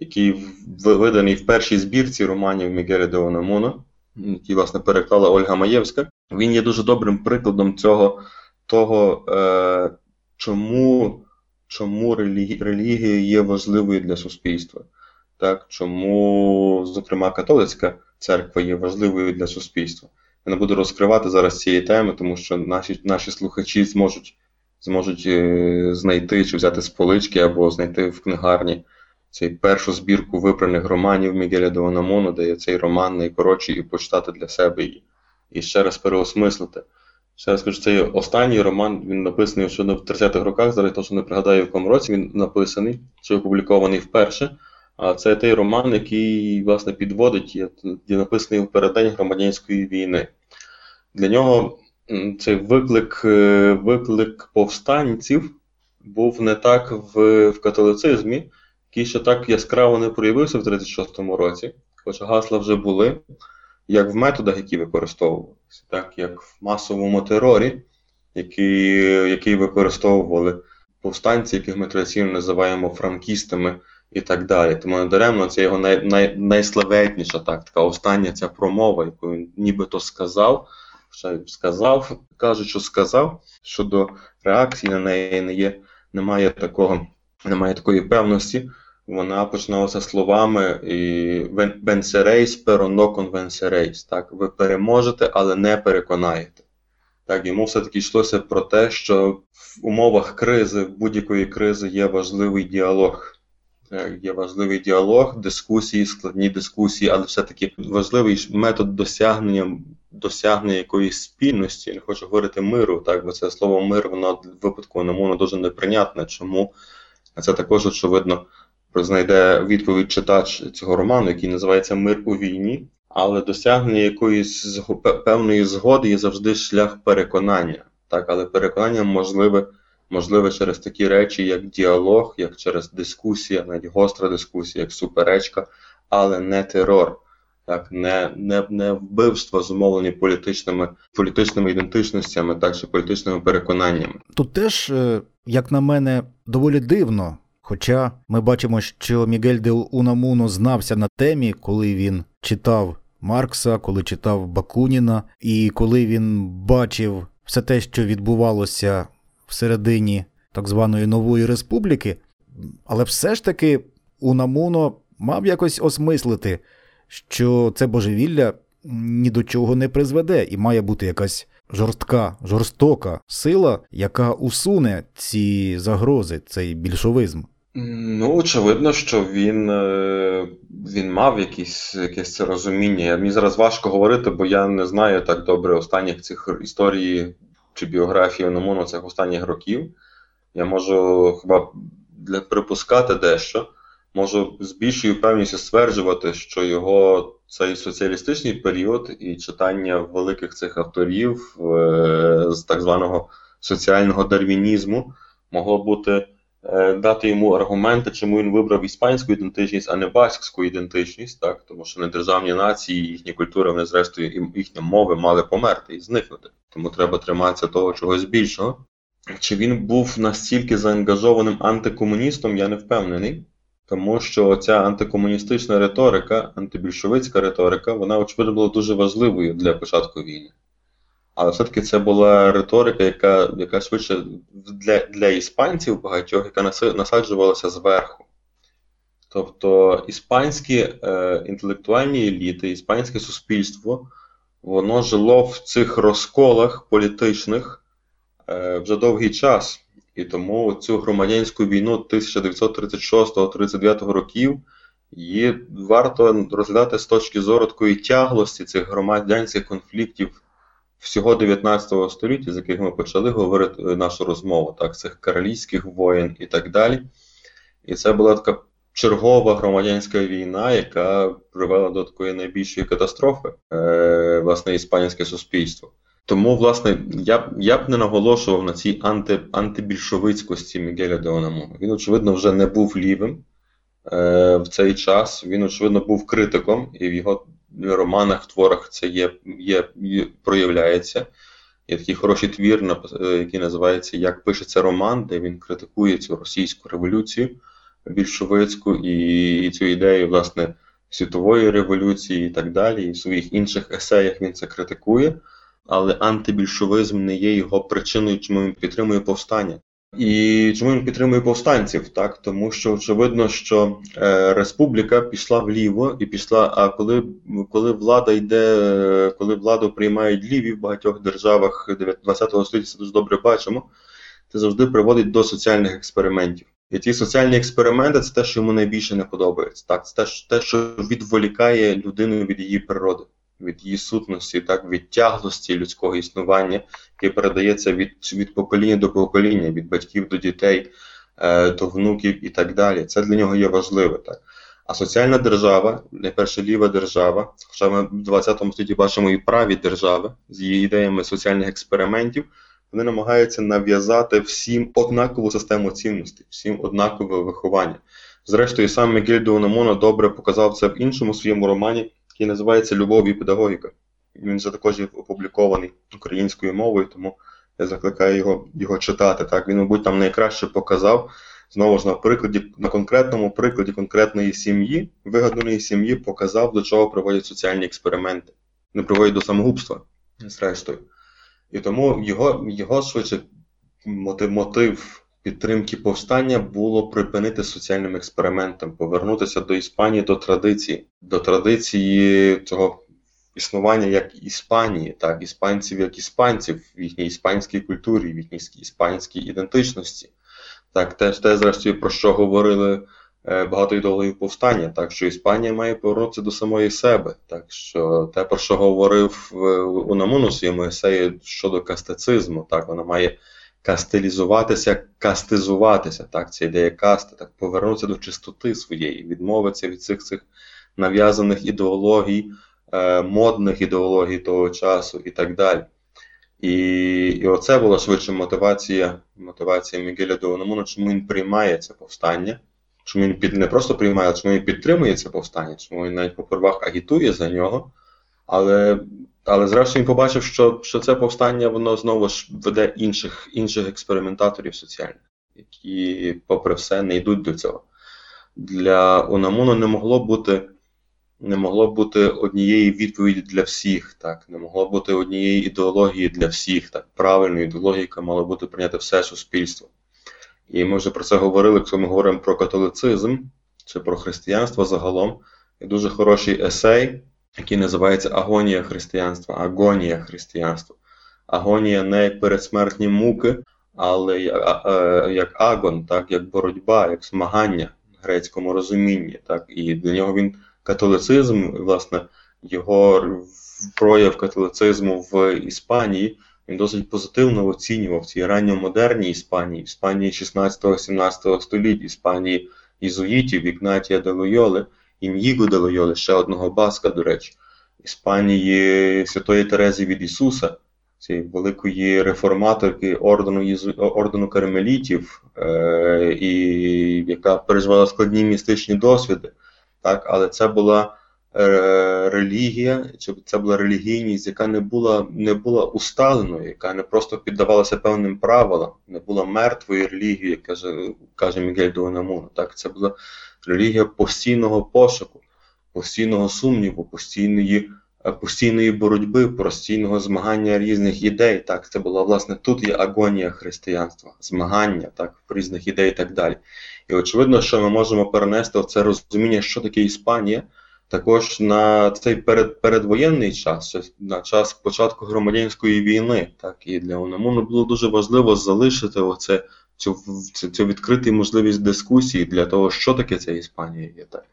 який виданий в першій збірці романів Мігеля де Онамуна, який, власне, переклала Ольга Маєвська. Він є дуже добрим прикладом цього, того, е, чому чому релігія є важливою для суспільства. Так, Чому, зокрема, католицька церква є важливою для суспільства. Я не буду розкривати зараз цієї теми, тому що наші наші слухачі зможуть зможуть е, знайти чи взяти з полички або знайти в книгарні цей першу збірку випраних романів Мігеля де Онамону, де є цей роман найкоротший, і почитати для себе і, і ще раз переосмислити. Ще раз кажу, це є останній роман, він написаний ще в 30-х роках, зараз точно не пригадаю, в якому році він написаний, чи опублікований вперше. А це той роман, який, власне, підводить, є, написаний в переддень громадянської війни. Для нього цей виклик, е, виклик повстанців був не так в, в католицизмі, який ще так яскраво не проявився в 36-му році, хоча гасла вже були, як в методах, які використовувалися, так як в масовому терорі, який, який використовували повстанці, яких ми традиційно називаємо франкістами і так далі. Тому недаремно це його най, най, найславетніша так, остання ця промова, яку він нібито сказав, ще сказав, кажуть, що сказав, щодо реакції на неї не є, немає такого, немає такої певності. Вона починалася словами «Венсерейс, no convenceréis». Так, ви переможете, але не переконаєте. Так, йому все-таки йшлося про те, що в умовах кризи, будь-якої кризи є важливий діалог. Є важливий діалог, дискусії, складні дискусії, але все-таки важливий метод досягнення досягнення якоїсь спільності. Я не хочу говорити миру, так, бо це слово мир, воно випадку воно дуже неприйнятне. Чому? Це також, очевидно, знайде відповідь читач цього роману, який називається Мир у війні. Але досягнення якоїсь певної згоди є завжди шлях переконання. Так, але переконання можливе можливе через такі речі, як діалог, як через дискусія, навіть гостра дискусія, як суперечка, але не терор, так, не не, не вбивство, зумовлені політичними політичними ідентичностями, так чи політичними переконаннями. Тут теж, е, як на мене, доволі дивно. Хоча ми бачимо, що Мігель де Унамуно знався на темі, коли він читав Маркса, коли читав Бакуніна, і коли він бачив все те, що відбувалося всередині так званої нової республіки, але все ж таки Унамуно мав якось осмислити, що це божевілля ні до чого не призведе, і має бути якась жорстка, жорстока сила, яка усуне ці загрози, цей більшовизм. Ну, очевидно, що він е, він мав якісь, якесь це розуміння. Мені зараз важко говорити, бо я не знаю так добре останніх цих історій чи біографіїОномону цих останніх років. Я можу хіба для припускати дещо, можу з більшою певністю стверджувати, що його цей соціалістичний період і читання великих цих авторів е, з так званого соціального дарвінізму могло бути. Е, дати йому аргументи, чому він вибрав іспанську ідентичність, а не баскську ідентичність, так? тому що недержавні нації, їхні культури, вони, зрештою, їхні мови мали померти і зникнути. Тому треба триматися того чогось більшого. Чи він був настільки заангажованим антикомуністом, я не впевнений. Тому що ця антикомуністична риторика, антибільшовицька риторика, вона, очевидно, була дуже важливою для початку війни. Але все-таки це була риторика, яка яка швидше для для іспанців багатьох, яка насаджувалася зверху. Тобто іспанські е, інтелектуальні еліти, іспанське суспільство, воно жило в цих розколах політичних е, вже довгий час. І тому цю громадянську війну 1936-39 років її варто розглядати з точки зору такої тяглості цих громадянських конфліктів всього 19 століття, з яких ми почали говорити е, нашу розмову, так, цих королівських воєн і так далі. І це була така чергова громадянська війна, яка привела до такої найбільшої катастрофи, е, власне, іспанське суспільство. Тому, власне, я б я б не наголошував на цій анти, антибільшовицькості Мігеля де Онаму. Він, очевидно, вже не був лівим е, в цей час. Він, очевидно, був критиком, і в його романах, творах це є, є, є проявляється. Є такий хороший твір, е, який називається Як пишеться роман, де він критикує цю російську революцію більшовицьку і, і цю ідею, власне, світової революції і так далі. І в своїх інших есеях він це критикує, але антибільшовизм не є його причиною, чому він підтримує повстання. І чому він підтримує повстанців? Так, тому що очевидно, що е, республіка пішла вліво і пішла. А коли коли влада йде, коли владу приймають ліві в багатьох державах 20 століття, це дуже добре бачимо. це завжди приводить до соціальних експериментів. І ті соціальні експерименти це те, що йому найбільше не подобається. Так, це те, що відволікає людину від її природи, від її сутності, так, від тяглості людського існування, яке передається від від покоління до покоління, від батьків до дітей, е, до внуків і так далі. Це для нього є важливе. Так. А соціальна держава, найперше ліва держава, хоча ми в 20 столітті бачимо і праві держави з її ідеями соціальних експериментів вони намагаються нав'язати всім однакову систему цінностей, всім однакове виховання. Зрештою, сам Мігель де Унамуно добре показав це в іншому своєму романі, який називається Любов і педагогіка. Він вже також опублікований українською мовою, тому я закликаю його його читати. Так, Він, мабуть, там найкраще показав, знову ж на прикладі, на конкретному прикладі конкретної сім'ї, вигаданої сім'ї, показав, до чого приводять соціальні експерименти. Не приводять до самогубства, зрештою. І тому його його швидше мотив, мотив підтримки повстання було припинити соціальним експериментом, повернутися до Іспанії до традиції, до традиції цього існування як Іспанії, так, іспанців як іспанців в їхній іспанській культурі, в їхній іспанській ідентичності. Так, теж те, зрештою, про що говорили Е, багато ідеологів повстання, так що Іспанія має повернутися до самої себе. Так що те, про що говорив е, Унамун у своєму есеї щодо кастицизму, так вона має кастилізуватися, кастизуватися. Так, ця ідея касти, так повернутися до чистоти своєї, відмовитися від цих цих нав'язаних ідеологій, е, модних ідеологій того часу і так далі. І і оце була швидше мотивація мотивація Мігеля Доунамуна, чому він приймає це повстання чому він під не просто приймає, а чому він підтримує це повстання, чому він навіть попервах агітує за нього. Але але зрештою він побачив, що що це повстання воно знову ж веде інших інших експериментаторів соціальних, які, попри все, не йдуть до цього. Для Унамуну не могло бути не могло бути однієї відповіді для всіх, так, не могло бути однієї ідеології для всіх, так, правильної ідеології, яка мала бути прийняти все суспільство. І ми вже про це говорили, якщо ми говоримо про католицизм чи про християнство загалом. Є дуже хороший есей, який називається Агонія християнства, агонія християнства. Агонія не як передсмертні муки, але як агон, так, як боротьба, як змагання в грецькому розумінні. Так, І для нього він католицизм, власне, його прояв католицизму в Іспанії він досить позитивно оцінював ці ранньомодерній Іспанії, Іспанії 16-17 століття, Іспанії ізуїтів, Ігнатія де Лойоли, Ін'їго де Лойоли, ще одного баска, до речі, Іспанії Святої Терези від Ісуса, цієї великої реформаторки ордену ордену кармелітів, е, і яка переживала складні містичні досвіди. Так, Але це була Е, релігія, це була релігійність, яка не була не була усталеною, яка не просто піддавалася певним правилам, не була мертвою релігією, каже каже Мігель Дуанамуна. Так, це була релігія постійного пошуку, постійного сумніву, постійної е, постійної боротьби, постійного змагання різних ідей. Так, це була власне тут є агонія християнства, змагання так, різних ідей і так далі. І очевидно, що ми можемо перенести це розуміння, що таке Іспанія також на цей перед, передвоєнний час, на час початку громадянської війни. Так, І для Унамуну було дуже важливо залишити оце, цю цю, відкриту можливість дискусії для того, що таке ця Іспанія є. так.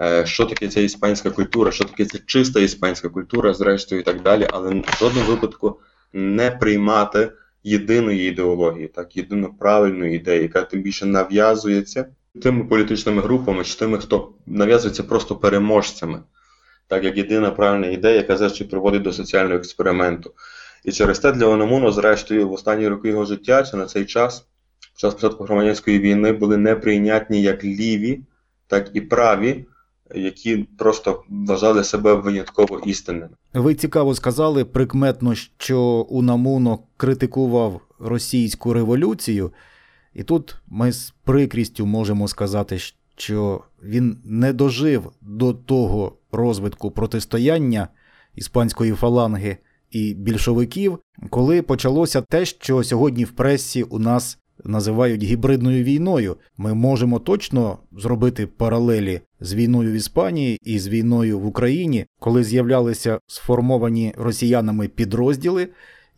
Е, що таке ця іспанська культура, що таке ця чиста іспанська культура, зрештою і так далі, але в жодному випадку не приймати єдиної ідеології, так, єдино правильної ідеї, яка тим більше нав'язується тими політичними групами чи тими, хто нав'язується просто переможцями, так як єдина правильна ідея, яка зрештою приводить до соціального експерименту. І через те для Ономуно, зрештою, в останні роки його життя чи на цей час, час початку громадянської війни, були неприйнятні як ліві, так і праві. Які просто вважали себе винятково істинними. Ви цікаво сказали прикметно, що Унамуно критикував російську революцію, і тут ми з прикрістю можемо сказати, що він не дожив до того розвитку протистояння іспанської фаланги і більшовиків, коли почалося те, що сьогодні в пресі у нас називають гібридною війною. Ми можемо точно зробити паралелі з війною в Іспанії і з війною в Україні, коли з'являлися сформовані росіянами підрозділи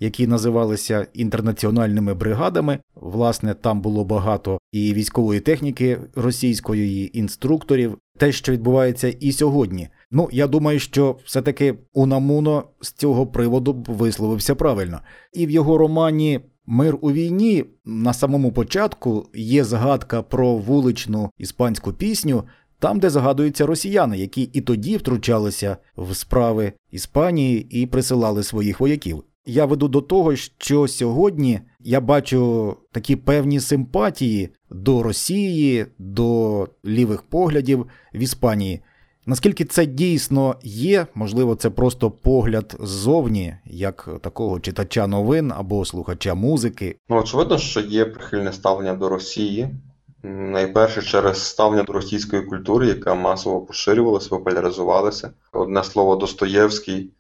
які називалися інтернаціональними бригадами. Власне, там було багато і військової техніки російської, і інструкторів. Те, що відбувається і сьогодні. Ну, я думаю, що все-таки Унамуно з цього приводу висловився правильно. І в його романі Мир у війні на самому початку є згадка про вуличну іспанську пісню, там, де згадуються росіяни, які і тоді втручалися в справи Іспанії і присилали своїх вояків. Я веду до того, що сьогодні я бачу такі певні симпатії до Росії, до лівих поглядів в Іспанії. Наскільки це дійсно є, можливо, це просто погляд ззовні, як такого читача новин або слухача музики. Ну, очевидно, що є прихильне ставлення до Росії. Найперше через ставлення до російської культури, яка масово поширювалася, популяризувалася. Одне слово Достоєвський,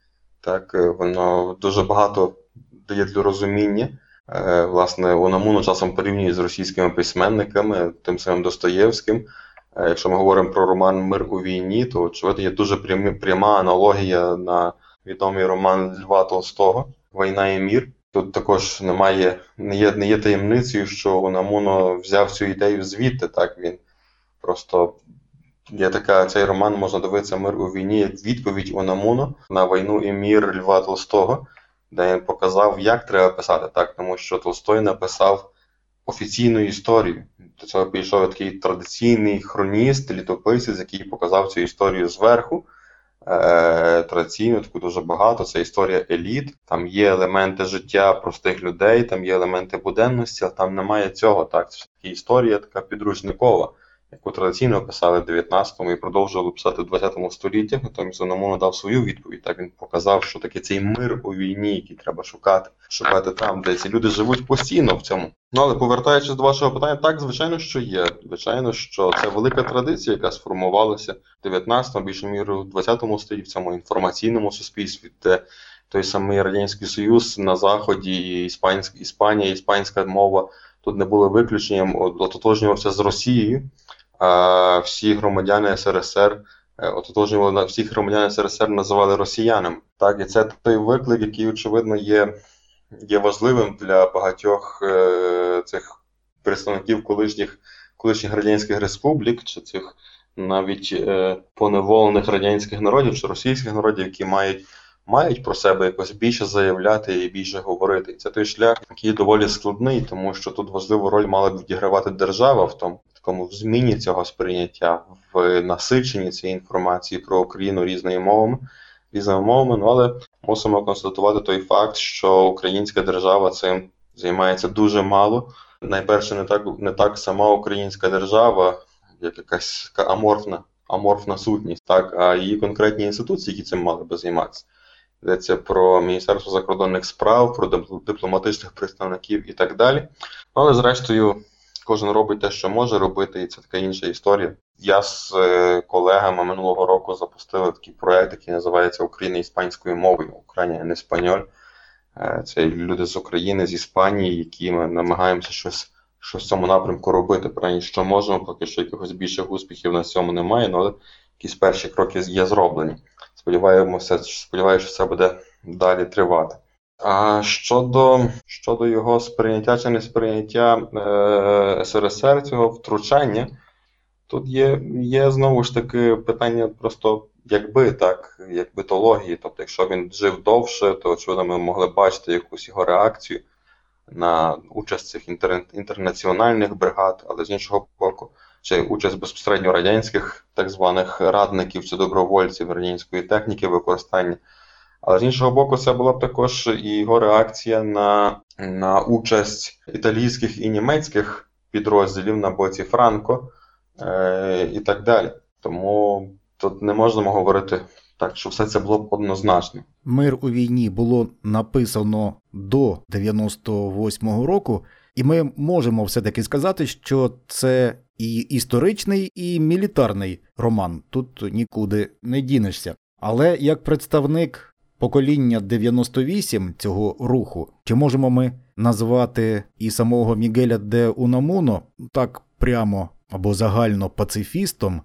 так, е, воно дуже багато дає для розуміння. Е, власне, Унамуну часом порівнюють з російськими письменниками, тим самим Достоєвським. Е, якщо ми говоримо про роман Мир у війні, то очевидно є дуже пряма аналогія на відомий роман Льва Толстого Війна і мір. Тут також немає, не є не є таємницею, що Унамуно взяв цю ідею звідти. Так він просто є така цей роман можна дивитися Мир у війні як відповідь Унамуно на війну і мір Льва Толстого, де він показав, як треба писати, так, тому що Толстой написав офіційну історію. До цього підійшов такий традиційний хроніст, літописець, який показав цю історію зверху. Е, Традиційно таку дуже багато. Це історія еліт. Там є елементи життя простих людей, там є елементи буденності, а там немає цього. Так, це таки історія така підручникова яку традиційно писали в 19-му і продовжували писати в 20 столітті. Натомість Ономоно дав свою відповідь. Так він показав, що таке цей мир у війні, який треба шукати, шукати там, де ці люди живуть постійно в цьому. Ну але повертаючись до вашого питання, так звичайно, що є. Звичайно, що це велика традиція, яка сформувалася в 19-му, більше міру в 20-му столітті, в цьому інформаційному суспільстві, де той самий радянський союз на заході, іспанська Іспанія, іспанська мова тут не були виключенням, ототожнювався з Росією всі громадяни СРСР е, ототожнювали всіх громадян СРСР називали росіянами. Так, і це той виклик, який, очевидно, є є важливим для багатьох е, цих представників колишніх колишніх радянських республік, чи цих навіть е, поневолених радянських народів чи російських народів, які мають. Мають про себе якось більше заявляти і більше говорити. Це той шлях, який доволі складний, тому що тут важливу роль мала б відігравати держава в тому, такому в зміні цього сприйняття, в насиченні цієї інформації про Україну різними мовами, різними мовами. Ну але мусимо констатувати той факт, що українська держава цим займається дуже мало. Найперше, не так не так сама українська держава, як якась така аморфна аморфна сутність, так, а її конкретні інституції, які цим мали би займатися. Йдеться про Міністерство закордонних справ, про дипломатичних представників і так далі. Але, зрештою, кожен робить те, що може робити, і це така інша історія. Я з е, колегами минулого року запустили такий проект, який називається Україна іспанською мовою, Україна не Еспаньоль. Е, це люди з України, з Іспанії, які ми намагаємося щось щось в цьому напрямку робити. Принаймні, що можемо, поки що якихось більших успіхів на цьому немає, але якісь перші кроки є зроблені. Сподіваємося, сподіваюся, що це буде далі тривати. А щодо щодо його сприйняття чи несприйняття е, СРСР цього втручання, тут є є знову ж таки питання просто якби так, як битології. Тобто, якщо він жив довше, то очевидно ми могли бачити якусь його реакцію на участь цих інтер, інтернаціональних бригад, але з іншого боку, чи участь безпосередньо радянських так званих радників чи добровольців радянської техніки використання. Але з іншого боку, це була б також і його реакція на на участь італійських і німецьких підрозділів на боці Франко е, і так далі. Тому тут не можемо говорити так, що все це було б однозначно. Мир у війні було написано до 98-го року, і ми можемо все-таки сказати, що це і історичний, і мілітарний роман. Тут нікуди не дінешся. Але як представник покоління 98 цього руху, чи можемо ми назвати і самого Мігеля де Унамуно так прямо або загально пацифістом,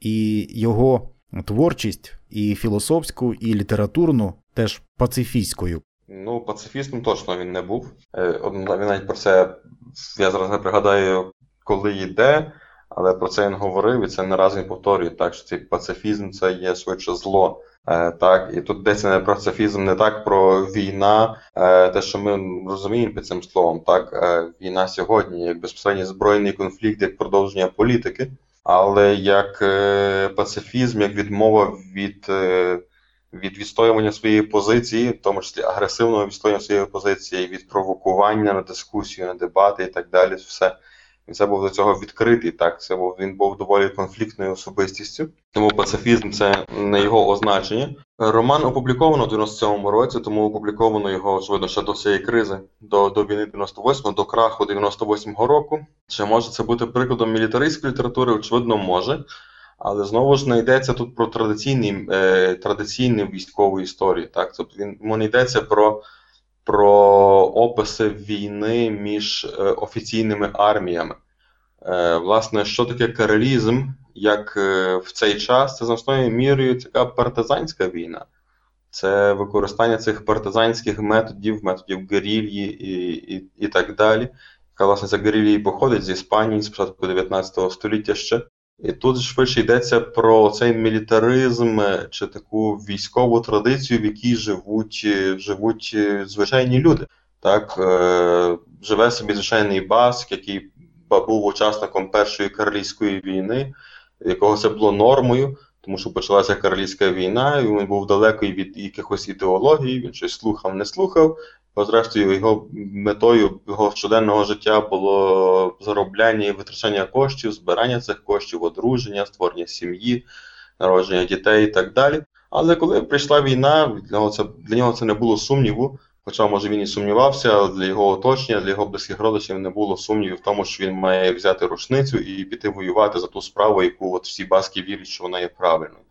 і його творчість і філософську, і літературну теж пацифістською? Ну, пацифістом точно він не був. Е, Він навіть про це, я зараз не пригадаю, коли йде, але про це він говорив, і це не раз він повторює, так, що цей пацифізм це є швидше зло. Е, так, І тут йдеться не про пацифізм, не так про війна, е, те, що ми розуміємо під цим словом, так, е, війна сьогодні, як безпосередній збройний конфлікт, як продовження політики, але як пацифізм, як відмова від. Від відстоювання своєї позиції, в тому числі агресивного відстоювання своєї позиції, від провокування на дискусію, на дебати і так далі. Все. Він це був до цього відкритий. Так, це був він був доволі конфліктною особистістю. Тому пацифізм це не його означення. Роман опубліковано в 97-му році, тому опубліковано його очевидно ще до цієї кризи, до до війни 98-го, до краху 98-го року. Чи може це бути прикладом мілітаристської літератури? Очевидно, може. Але знову ж не йдеться тут про традиційні е, традиційні військові історії. Так? Тобто він не йдеться про про описи війни між е, офіційними арміями. Е, Власне, що таке карелізм, як е, в цей час, це значною мірою така партизанська війна. Це використання цих партизанських методів, методів герільї і і, і так далі. Яка, власне, ця герилья походить з Іспанії з початку 19 століття ще. І тут швидше йдеться про цей мілітаризм чи таку військову традицію, в якій живуть живуть звичайні люди. Так, е, Живе собі звичайний баск, який був учасником Першої королівської війни, якого це було нормою, тому що почалася королівська війна, і він був далекий від якихось ідеологій, він щось слухав, не слухав. Бо зрештою, його метою його щоденного життя було заробляння і витрачання коштів, збирання цих коштів, одруження, створення сім'ї, народження дітей і так далі. Але коли прийшла війна, для нього це для нього це не було сумніву. Хоча, може, він і сумнівався, але для його оточення, для його близьких родичів не було сумнівів в тому, що він має взяти рушницю і піти воювати за ту справу, яку от всі баски вірять, що вона є правильною.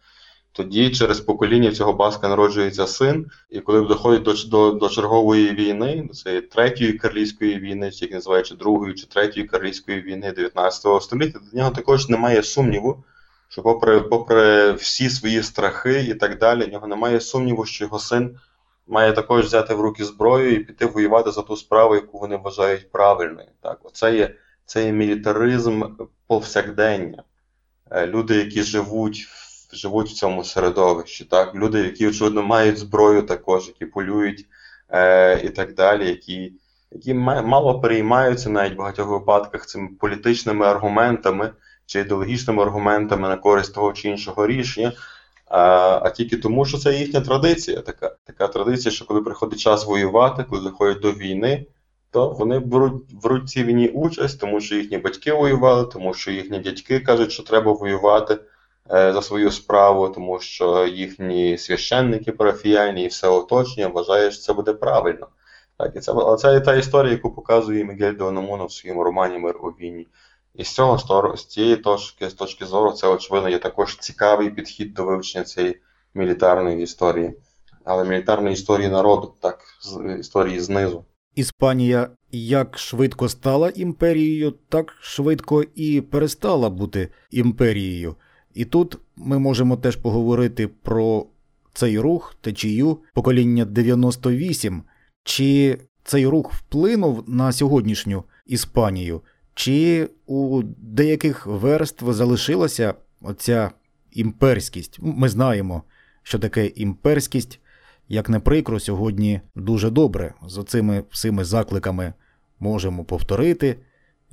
Тоді через покоління цього баска народжується син, і коли доходить до до, до чергової війни, до цієї третьої карлійської війни, чи як називаючи другої чи третьої карлійської війни 19 століття, до нього також немає сумніву, що, попри попри всі свої страхи і так далі, в нього немає сумніву, що його син має також взяти в руки зброю і піти воювати за ту справу, яку вони вважають правильною. Так, Оце є це є мілітаризм повсякдення. Е, люди, які живуть живуть в цьому середовищі. Так? Люди, які, очевидно, мають зброю також, які полюють е, і так далі, які які мало переймаються навіть в багатьох випадках цими політичними аргументами чи ідеологічними аргументами на користь того чи іншого рішення. А а тільки тому, що це їхня традиція. Така така традиція, що коли приходить час воювати, коли доходять до війни, то вони беруть беруть цій війні участь, тому що їхні батьки воювали, тому що їхні дядьки кажуть, що треба воювати. Е, за свою справу, тому що їхні священники парафіяльні і все оточення вважають, що це буде правильно. Так, і це, це та історія, яку показує Мігель де в своєму романі Мир у війні. І з цього з цієї точки, з точки зору, це, очевидно, є також цікавий підхід до вивчення цієї мілітарної історії, але мілітарної історії народу, так, з історії знизу. Іспанія як швидко стала імперією, так швидко і перестала бути імперією. І тут ми можемо теж поговорити про цей рух течію покоління 98, чи цей рух вплинув на сьогоднішню Іспанію, чи у деяких верств залишилася оця імперськість. Ми знаємо, що таке імперськість, як не прикро, сьогодні дуже добре. З оцими всіми закликами можемо повторити.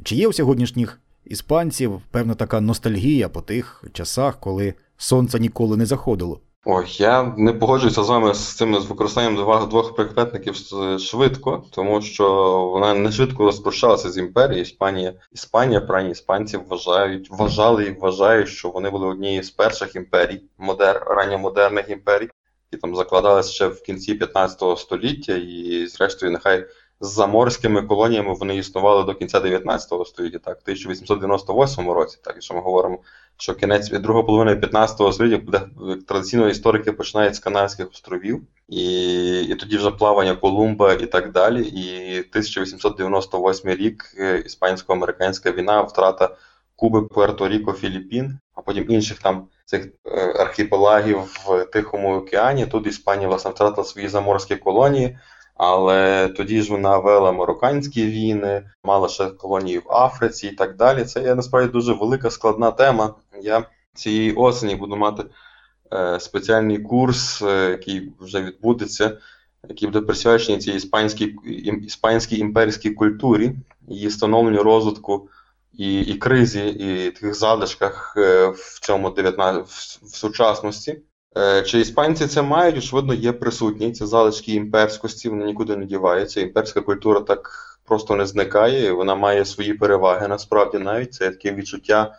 Чи є у сьогоднішніх іспанців певна така ностальгія по тих часах, коли сонце ніколи не заходило. Ой, я не погоджуюся з вами з цим з використанням двох прикметників швидко, тому що вона не швидко розпрощалася з імперією. Іспанія, Іспанія, правні іспанці вважають, вважали і вважають, що вони були однією з перших імперій, модер, ранньомодерних імперій, які там закладалися ще в кінці 15 століття, і, зрештою, нехай з заморськими колоніями вони існували до кінця 19 століття, так, в 1898 році, так, якщо ми говоримо, що кінець друга половини 15 століття, буде традиційно історики починають з Канадських островів, і і тоді вже плавання Колумба і так далі. І 1898 рік е, іспансько-американська війна, втрата Куби, Пуерто-Ріко, Філіппін, а потім інших там цих е, архіпелагів в Тихому океані. Тут Іспанія власне втратила свої заморські колонії. Але тоді ж вона вела марокканські війни, мала ще колонії в Африці і так далі. Це є насправді дуже велика складна тема. Я цієї осені буду мати е, спеціальний курс, е, який вже відбудеться, який буде присвячений цій іспанській, іспанській імперській культурі, її становленню розвитку і, і кризі, і таких залишках е, в цьому 19, в, в сучасності. Е, Чи іспанці це мають? Очевидно, є присутні. Ці залишки імперськості, вони нікуди не діваються. Імперська культура так просто не зникає, вона має свої переваги насправді навіть. Це таке відчуття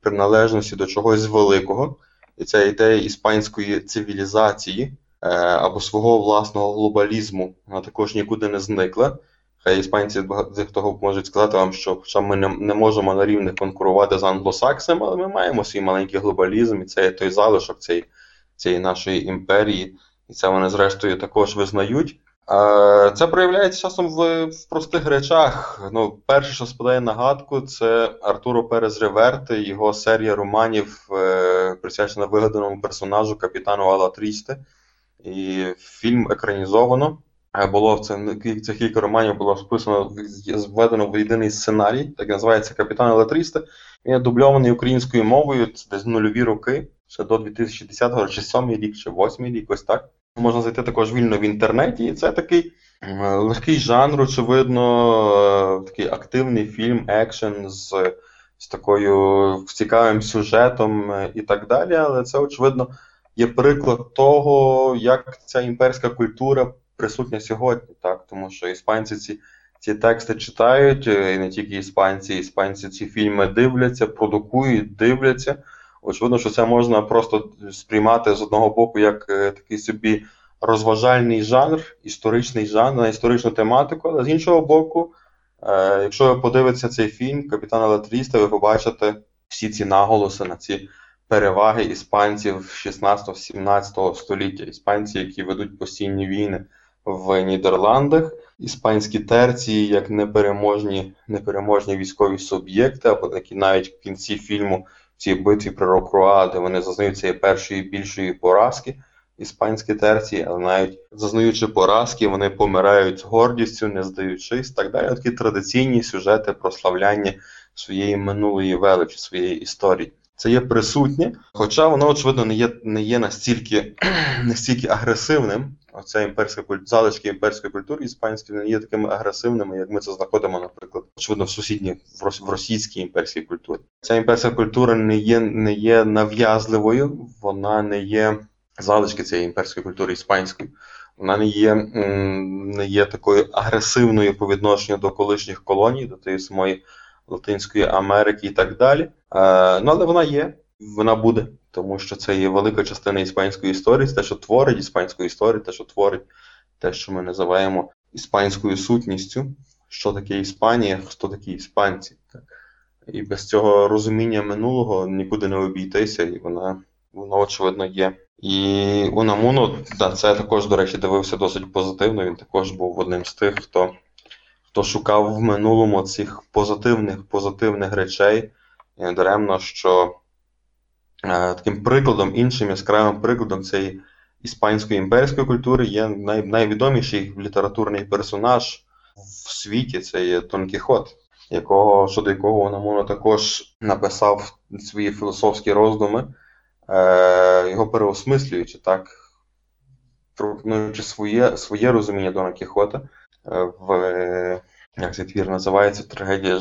приналежності до чогось великого. І ця ідея іспанської цивілізації е, або свого власного глобалізму, вона також нікуди не зникла. Хай іспанці дехто можуть сказати вам, що хоча ми не, не можемо на рівних конкурувати з англосаксами, але ми маємо свій маленький глобалізм, і це той залишок цієї, цієї нашої імперії, і це вони зрештою також визнають. Це проявляється часом в, в простих речах. Ну, перше, що спадає на гадку, це Артуро Перес Реверте, його серія романів, е, присвячена вигаданому персонажу капітану Алатрісте. І фільм екранізовано. Е, Було в це кілька романів було списано, зведено в єдиний сценарій, так називається Капітан Елетрісте. Він дубльований українською мовою, це десь нульові роки, ще до 2010-го, чи 7 рік, чи 8 рік, ось так. Можна знайти також вільно в інтернеті, і це такий легкий жанр, очевидно, е, такий активний фільм, екшен з, з такою цікавим сюжетом е, і так далі. Але це, очевидно, є приклад того, як ця імперська культура присутня сьогодні, так? Тому що іспанці ці, ці тексти читають, е, і не тільки іспанці, іспанці ці фільми дивляться, продукують, дивляться. Очевидно, що це можна просто сприймати з одного боку як е, такий собі розважальний жанр, історичний жанр на історичну тематику, але з іншого боку, е, якщо ви подивитеся цей фільм Капітана Латріста, ви побачите всі ці наголоси на ці переваги іспанців 16-17 століття. Іспанці, які ведуть постійні війни в Нідерландах, іспанські терції як непереможні, непереможні військові суб'єкти, або які навіть в кінці фільму цій битві при Рокруа, де вони зазнають цієї першої більшої поразки. Іспанські терції, але навіть зазнаючи поразки, вони помирають з гордістю, не здаючись, так далі. Такі традиційні сюжети прославляння своєї минулої величі, своєї історії. Це є присутнє, хоча воно, очевидно, не є не є настільки настільки агресивним. Оця імперська культура, залишки імперської культури іспанської не є такими агресивними, як ми це знаходимо, наприклад, очевидно, в сусідній в російській імперській культурі. Ця імперська культура не є не є нав'язливою, вона не є залишки цієї імперської культури іспанської. Вона не є не є такою агресивною по відношенню до колишніх колоній, до тієї самої Латинської Америки і так далі. Е, ну, але вона є, вона буде, тому що це є велика частина іспанської історії, те, що творить іспанську історію, те, що творить те, що ми називаємо іспанською сутністю, що таке Іспанія, хто такі іспанці. І без цього розуміння минулого нікуди не обійтися, і вона, воно, очевидно, є. І Унамуно, да, це також, до речі, дивився досить позитивно. Він також був одним з тих, хто хто шукав в минулому цих позитивних позитивних речей. Не даремно, що е, таким прикладом, іншим яскравим прикладом цієї іспанської імперської культури є най, найвідоміший літературний персонаж в світі це є Дон Кіхот, якого, щодо якого Унамуно також написав свої філософські роздуми е, його переосмислюючи, так, пропонуючи своє своє розуміння Дона Кіхота е, в як цей твір називається? Трагедія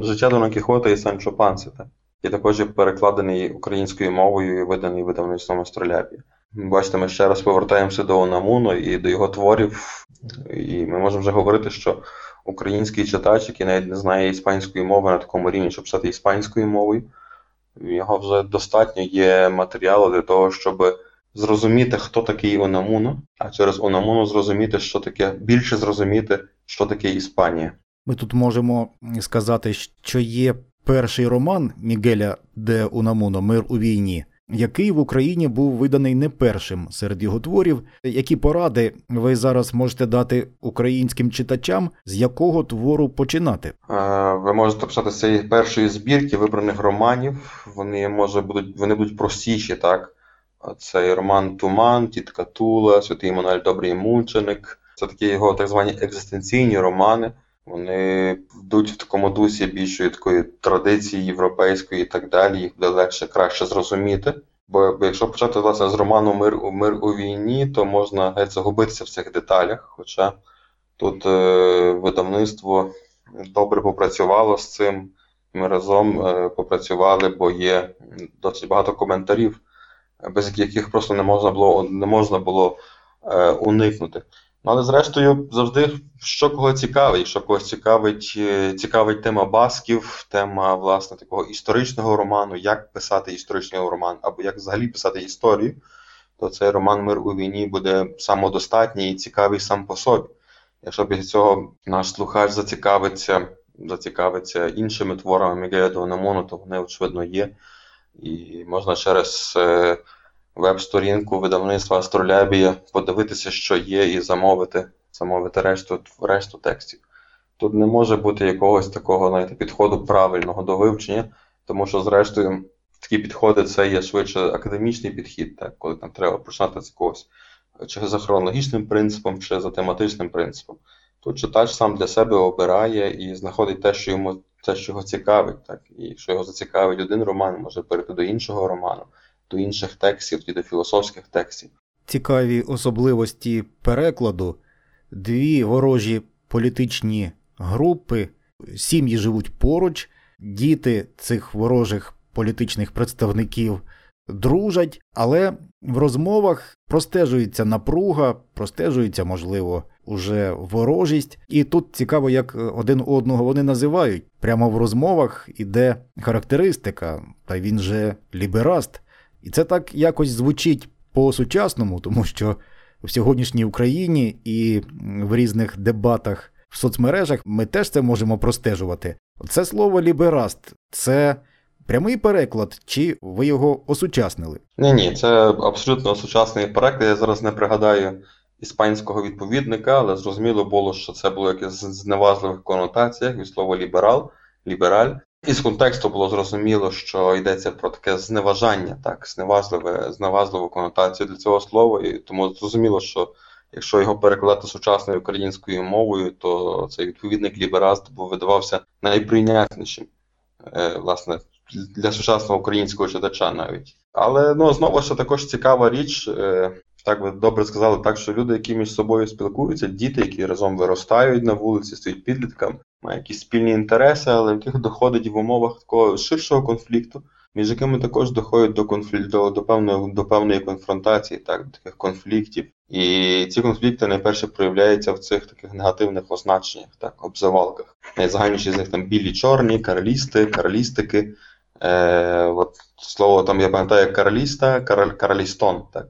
життя Дона Кіхота і Санчо Панси, так, і також перекладений українською мовою і виданий видавництвом Астроляпі. Бачите, ми ще раз повертаємося до Онамуно і до його творів, і ми можемо вже говорити, що український читач, який навіть не знає іспанської мови на такому рівні, щоб писати іспанською мовою, його вже достатньо є матеріалу для того, щоб зрозуміти, хто такий Онамуно, а через Онамуно зрозуміти, що таке, більше зрозуміти, що таке Іспанія. Ми тут можемо сказати, що є перший роман Мігеля де Унамуно Мир у війні, який в Україні був виданий не першим серед його творів. Які поради ви зараз можете дати українським читачам, з якого твору починати? Ви можете почати з цієї першої збірки вибраних романів. Вони може будуть вони будуть простіші, так? Цей роман Туман, Тітка Тула, Святий Мануель Добрий Мученик, Це такі його так звані екзистенційні романи. Вони йдуть в такому дусі більшої такої традиції європейської і так далі, їх буде легше краще зрозуміти. Бо, якщо почати власне з роману Мир, у- Мир у війні, то можна геть загубитися в цих деталях. Хоча тут е, видавництво добре попрацювало з цим. Ми разом е, попрацювали, бо є досить багато коментарів, без яких просто не можна було, не можна було е, уникнути. Ну, але зрештою, завжди що кого цікавить. Якщо когось цікавить, е, цікавить тема басків, тема власне такого історичного роману, як писати історичний роман, або як взагалі писати історію, то цей роман Мир у війні буде самодостатній і цікавий сам по собі. Якщо без цього наш слухач зацікавиться, зацікавиться іншими творами Мігеля Дуанамону, то вони, очевидно, є. І можна через е, веб-сторінку видавництва Астролябія подивитися, що є, і замовити, замовити решту, решту текстів. Тут не може бути якогось такого знаєте, підходу правильного до вивчення, тому що, зрештою, такі підходи це є швидше академічний підхід, так, коли там треба починати з якогось чи за хронологічним принципом, чи за тематичним принципом. Тут читач сам для себе обирає і знаходить те, що йому те, що його цікавить. Так? І якщо його зацікавить один роман, може перейти до іншого роману, до інших текстів, і до філософських текстів. Цікаві особливості перекладу. Дві ворожі політичні групи, сім'ї живуть поруч, діти цих ворожих політичних представників дружать, але в розмовах простежується напруга, простежується, можливо, уже ворожість. І тут цікаво, як один одного вони називають. Прямо в розмовах іде характеристика, та він же лібераст. І це так якось звучить по-сучасному, тому що в сьогоднішній Україні і в різних дебатах в соцмережах ми теж це можемо простежувати. Це слово лібераст це прямий переклад, чи ви його осучаснили? Ні, ні, це абсолютно сучасний переклад. Я зараз не пригадаю іспанського відповідника, але зрозуміло було, що це було якесь зневажливих конотаціях від слова ліберал, liberal. І з контексту було зрозуміло, що йдеться про таке зневажання, так, зневажливе, зневажливу конотацію для цього слова, і тому зрозуміло, що якщо його перекладати сучасною українською мовою, то цей відповідник лібераст був видавався найприйнятнішим, е, власне, для сучасного українського читача навіть. Але ну, знову ж також цікава річ, е, так ви добре сказали, так що люди, які між собою спілкуються, діти, які разом виростають на вулиці, стають підлітками, мають якісь спільні інтереси, але яких доходить в умовах такого ширшого конфлікту, між якими також доходять до конфлікту, до, до, певної, до певної конфронтації, так, до таких конфліктів. І ці конфлікти найперше проявляються в цих таких негативних означеннях, так, обзивалках. Найзагальніші з них там білі, чорні, каралісти, каралістики. Е, от слово там я пам'ятаю караліста, караль, каралістон. Так.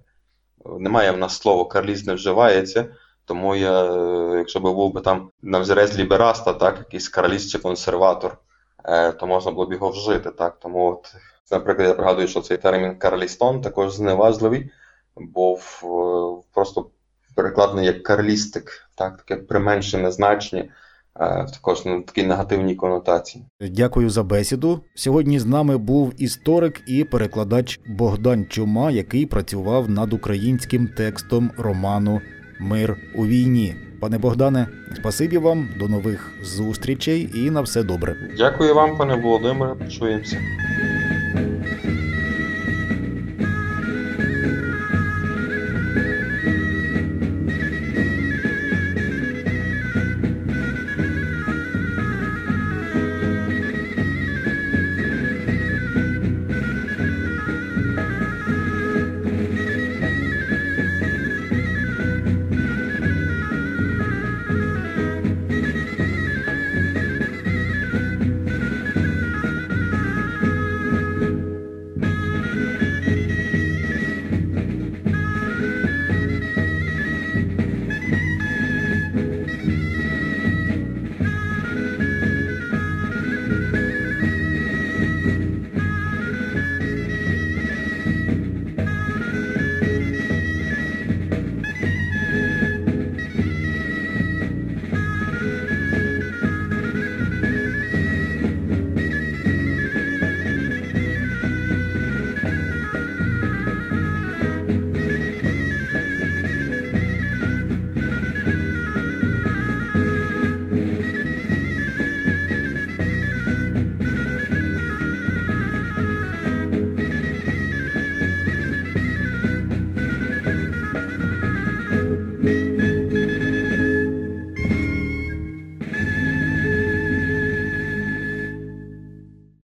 Немає в нас слова карліст не вживається, тому я, е, якщо би був би там на взірець лібераста, так, якийсь караліст чи консерватор, е, то можна було б його вжити. Так. Тому, от, наприклад, я пригадую, що цей термін каралістон також зневажливий, був е, просто перекладений як карлістик, так, таке применшене значення також на такій негативній конотації. Дякую за бесіду. Сьогодні з нами був історик і перекладач Богдан Чума, який працював над українським текстом роману Мир у війні. Пане Богдане, спасибі вам, до нових зустрічей і на все добре. Дякую вам, пане Володимире, почуємося.